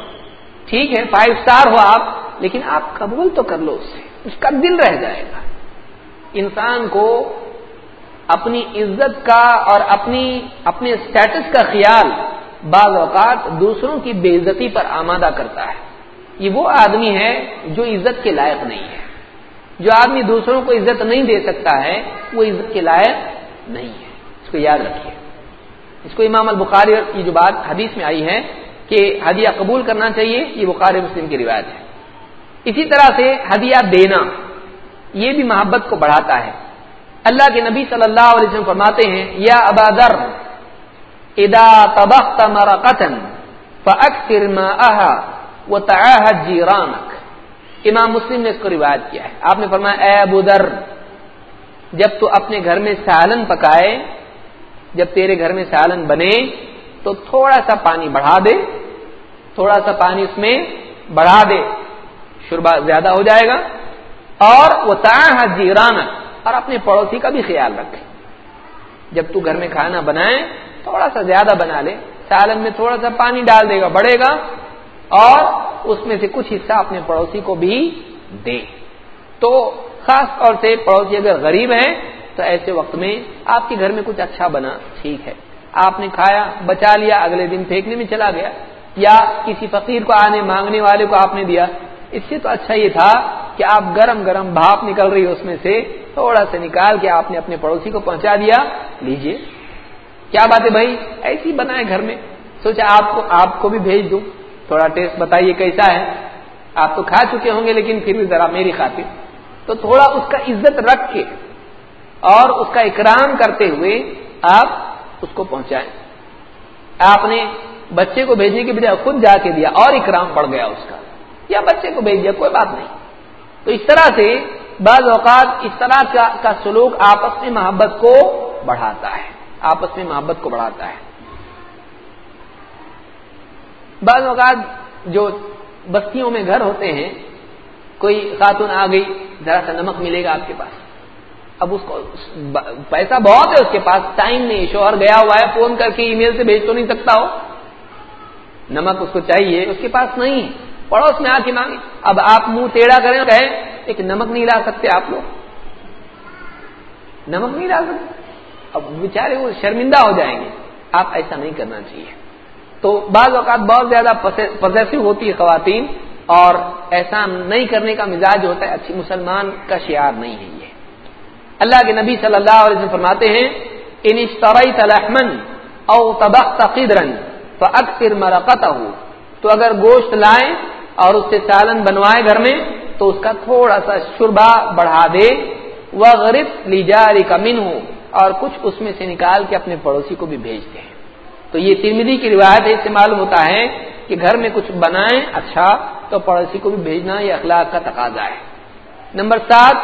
ٹھیک ہے فائیو اسٹار ہو آپ، لیکن آپ قبول تو کر لو اس سے، اس کا دل رہ جائے گا۔ انسان کو اپنی عزت کا اور اپنی، اپنے اسٹیٹس کا خیال بعض اوقات دوسروں کی بے عزتی پر آمادہ کرتا ہے۔ یہ وہ آدمی ہے جو عزت کے لائق نہیں ہے۔ جو آدمی دوسروں کو عزت نہیں دے سکتا ہے، وہ عزت کے لائق نہیں ہے۔ اس کو یاد رکھیے۔ اس کو امام البخاری کی جو بات حدیث میں آئی ہے کہ ہدیہ قبول کرنا چاہیے، یہ بخاری مسلم کی روایت ہے۔ اسی طرح سے ہدیہ دینا، یہ بھی محبت کو بڑھاتا ہے۔ اللہ کے نبی صلی اللہ علیہ وسلم فرماتے ہیں، یا ابادر ادا تبخت مرقتن فاکثر ماءها وتعاهد جيرانك امام مسلم نے اس کو روایت کیا ہے۔ آپ نے فرمایا، اے ابو در جب تو اپنے گھر میں سالن پکائے جب تیرے گھر میں سالن بنے تو تھوڑا سا پانی بڑھا دے، تھوڑا سا پانی اس میں بڑھا دے شربا زیادہ ہو جائے گا۔ اور وہ تعاہد جیرانک اور اپنے پڑوسی کا بھی خیال رکھے۔ جب تو گھر میں کھانا بنائے، تھوڑا سا زیادہ بنا لے۔ سالن میں تھوڑا سا پانی ڈال دے گا، بڑھے گا۔ اور اس میں سے کچھ حصہ اپنے پڑوسی کو بھی دے۔ تو خاص طور سے پڑوسی اگر غریب ہیں تو ایسے وقت میں آپ کے گھر میں کچھ اچھا بنا، ٹھیک ہے۔ آپ نے کھایا، بچا لیا، اگلے دن پھینکنے میں چلا گیا۔ یا کسی فقیر کو آنے مانگنے والے کو آپ نے دیا۔ اس سے تو اچھا یہ تھا کہ آپ گرم گرم بھاپ نکل رہی، اس میں سے تھوڑا سا نکال کے آپ نے اپنے پڑوسی کو پہنچا دیا۔ لیجیے۔ کیا بات ہے بھائی؟ ایسی بنائے گھر میں۔ سوچا آپ کو آپ کو بھی بھیج دوں۔ تھوڑا ٹیسٹ بتائیے کیسا ہے۔ آپ تو کھا چکے ہوں گے، لیکن پھر بھی ذرا میری خاطر۔ تو تھوڑا اس کا عزت رکھ کے اور اس کا اکرام کرتے ہوئے آپ اس کو پہنچائیں۔ آپ نے بچے کو بھیجنے کے بجائے خود جا کے دیا اور اکرام پڑ گیا اس کا۔ یا بچے کو بھیج دیا، کوئی بات نہیں۔ تو اس طرح سے بعض اوقات اس طرح کا کا سلوک آپس میں محبت کو بڑھاتا ہے۔ آپس میں محبت کو بڑھاتا ہے۔ بعض اوقات جو بستیوں میں گھر ہوتے ہیں، کوئی خاتون آ گئی، ذرا سا نمک ملے گا آپ کے پاس۔ اب اس کو پیسہ بہت ہے اس کے پاس، ٹائم نہیں، شوہر گیا ہوا ہے، فون کر کے ای میل سے بھیج تو نہیں سکتا ہو نمک اس کو چاہیے، اس کے پاس نہیں۔ پڑوس میں آ کے مانگے۔ اب آپ منہ ٹیڑھا کریں کہیں، ایک نمک نہیں لا سکتے آپ لوگ۔ نمک نہیں لا سکتے۔ اب بیچارے وہ شرمندہ ہو جائیں گے۔ آپ ایسا نہیں کرنا چاہیے۔ تو بعض اوقات بہت زیادہ پوزیسو ہوتی ہے خواتین اور ایسا نہیں کرنے کا مزاج ہوتا ہے۔ اچھی مسلمان کا شعار نہیں ہے یہ۔ اللہ کے نبی صلی اللہ علیہ وسلم فرماتے ہیں، ان تلحمن او تو اکثر مرقت تو اگر گوشت لائیں اور اس سے سالن بنوائے گھر میں، تو اس کا تھوڑا سا شربا بڑھا دے۔ وہ غریب لیجاری کا من ہو اور کچھ اس میں سے نکال کے اپنے پڑوسی کو بھی بھیج دیں تو یہ ترمیدی کی روایت سے معلوم ہوتا ہے کہ گھر میں کچھ بنائیں اچھا تو پڑوسی کو بھی بھیجنا یہ اخلاق کا تقاضا ہے۔ نمبر سات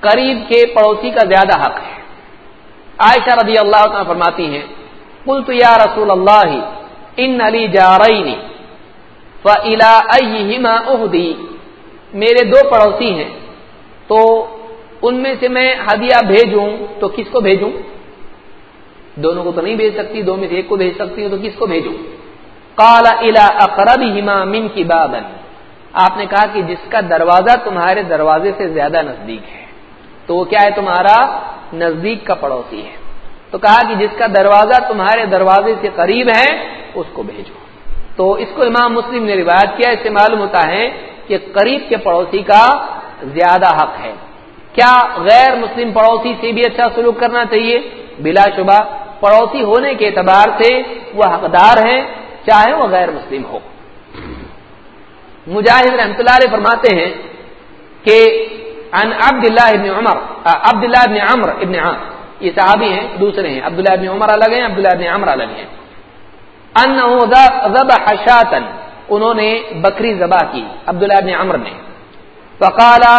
قریب کے پڑوسی کا زیادہ حق ہے۔ عائشہ رضی اللہ تعالیٰ فرماتی ہیں کل تو یا رسول اللہ، ان علی جارئی فلا اہدی۔ میرے دو پڑوسی ہیں، تو ان میں سے میں ہدیہ بھیجوں، تو کس کو بھیجوں؟ دونوں کو تو نہیں بھیج سکتی، دو میں سے ایک کو بھیج سکتی ہوں، تو کس کو بھیجوں؟ کالا الا اقرب ہما من کی بابن آپ نے کہا کہ جس کا دروازہ تمہارے دروازے سے زیادہ نزدیک ہے۔ تو وہ کیا ہے؟ تمہارا نزدیک کا پڑوسی ہے۔ تو کہا کہ جس کا دروازہ تمہارے دروازے سے قریب ہے، اس کو بھیجو۔ تو اس کو امام مسلم نے روایت کیا، اس سے معلوم ہوتا ہے کہ قریب کے پڑوسی کا زیادہ حق ہے۔ کیا غیر مسلم پڑوسی سے بھی اچھا سلوک کرنا چاہیے؟ بلا شبہ، پڑوسی ہونے کے اعتبار سے وہ حقدار ہے چاہے وہ غیر مسلم ہو۔ مجاہد رحمت اللہ علیہ فرماتے ہیں کہ عن عبد اللہ ابن عمر. عبد اللہ ابن عمر ابن عام یہ صحابی ہیں، دوسرے ہیں. عبداللہ ابن عمر الگ ہیں عبداللہ ابن عمر الگ ہیں. ان شاطن انہوں نے بکری ذبح کی عبداللہ ابن عمر نے. فقالا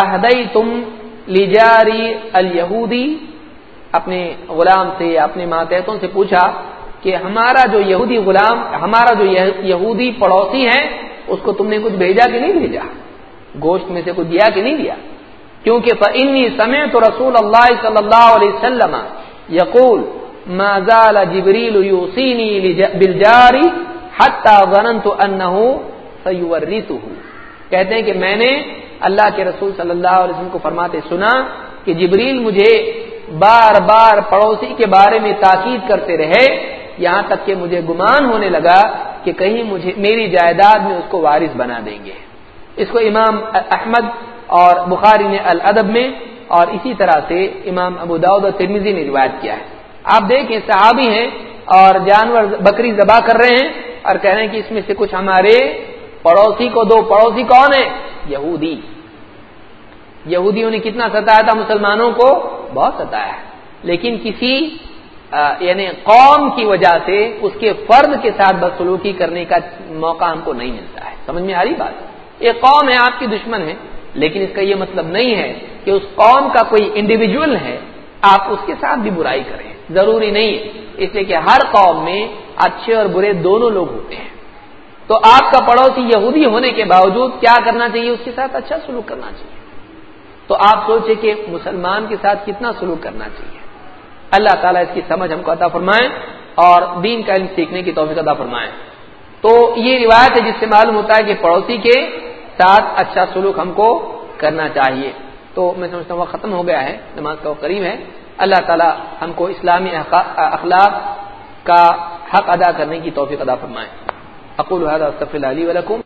اہدئی تم لیجاری اپنے غلام سے، اپنے ماتحتوں سے پوچھا کہ ہمارا جو یہودی غلام، ہمارا جو یہودی پڑوسی ہے اس کو تم نے کچھ بھیجا کہ نہیں بھیجا؟ گوشت میں سے کچھ دیا کہ نہیں دیا؟ کیونکہ انی سمے تو رسول اللہ صلی اللہ علیہ وسلم یقول ما زال جبریل یوسینی بالجاری حتی ظننت انه سیورثه کہتے ہیں کہ میں نے اللہ کے رسول صلی اللہ علیہ وسلم کو فرماتے سنا کہ جبریل مجھے بار بار پڑوسی کے بارے میں تاکید کرتے رہے، یہاں تک کہ مجھے گمان ہونے لگا کہ کہیں مجھے، میری جائیداد میں اس کو وارث بنا دیں گے۔ اس کو امام احمد اور بخاری نے الادب میں اور اسی طرح سے امام ابو داود اور ترمیزی نے روایت کیا ہے۔ آپ دیکھیں، صحابی ہیں اور جانور بکری ذبح کر رہے ہیں اور کہہ رہے ہیں کہ اس میں سے کچھ ہمارے پڑوسی کو، دو پڑوسی کون ہے یہودی۔ یہودیوں نے کتنا ستایا تھا؟ مسلمانوں کو بہت ستایا ہے۔ لیکن کسی یعنی قوم کی وجہ سے اس کے فرد کے ساتھ بدسلوکی کرنے کا موقع ہم کو نہیں ملتا ہے۔ سمجھ میں آ رہی بات؟ ایک قوم ہے، آپ کی دشمن ہے، لیکن اس کا یہ مطلب نہیں ہے کہ اس قوم کا کوئی انڈیویجل ہے، آپ اس کے ساتھ بھی برائی کریں۔ ضروری نہیں ہے۔ اس لیے کہ ہر قوم میں اچھے اور برے دونوں لوگ ہوتے ہیں۔ تو آپ کا پڑوسی یہودی ہونے کے باوجود کیا کرنا چاہیے؟ اس کے ساتھ اچھا سلوک کرنا چاہیے۔ تو آپ سوچیں کہ مسلمان کے ساتھ کتنا سلوک کرنا چاہیے۔ اللہ تعالیٰ اس کی سمجھ ہم کو عطا فرمائیں اور دین کا علم سیکھنے کی توفیق عطا فرمائیں تو یہ روایت ہے جس سے معلوم ہوتا ہے کہ پڑوسی کے ساتھ اچھا سلوک ہم کو کرنا چاہیے۔ تو میں سمجھتا ہوں وہ ختم ہو گیا ہے، نماز کا وہ قریب ہے۔ اللہ تعالی ہم کو اسلامی اخلاق کا حق ادا کرنے کی توفیق ادا فرمائے۔ اقول علی ولکم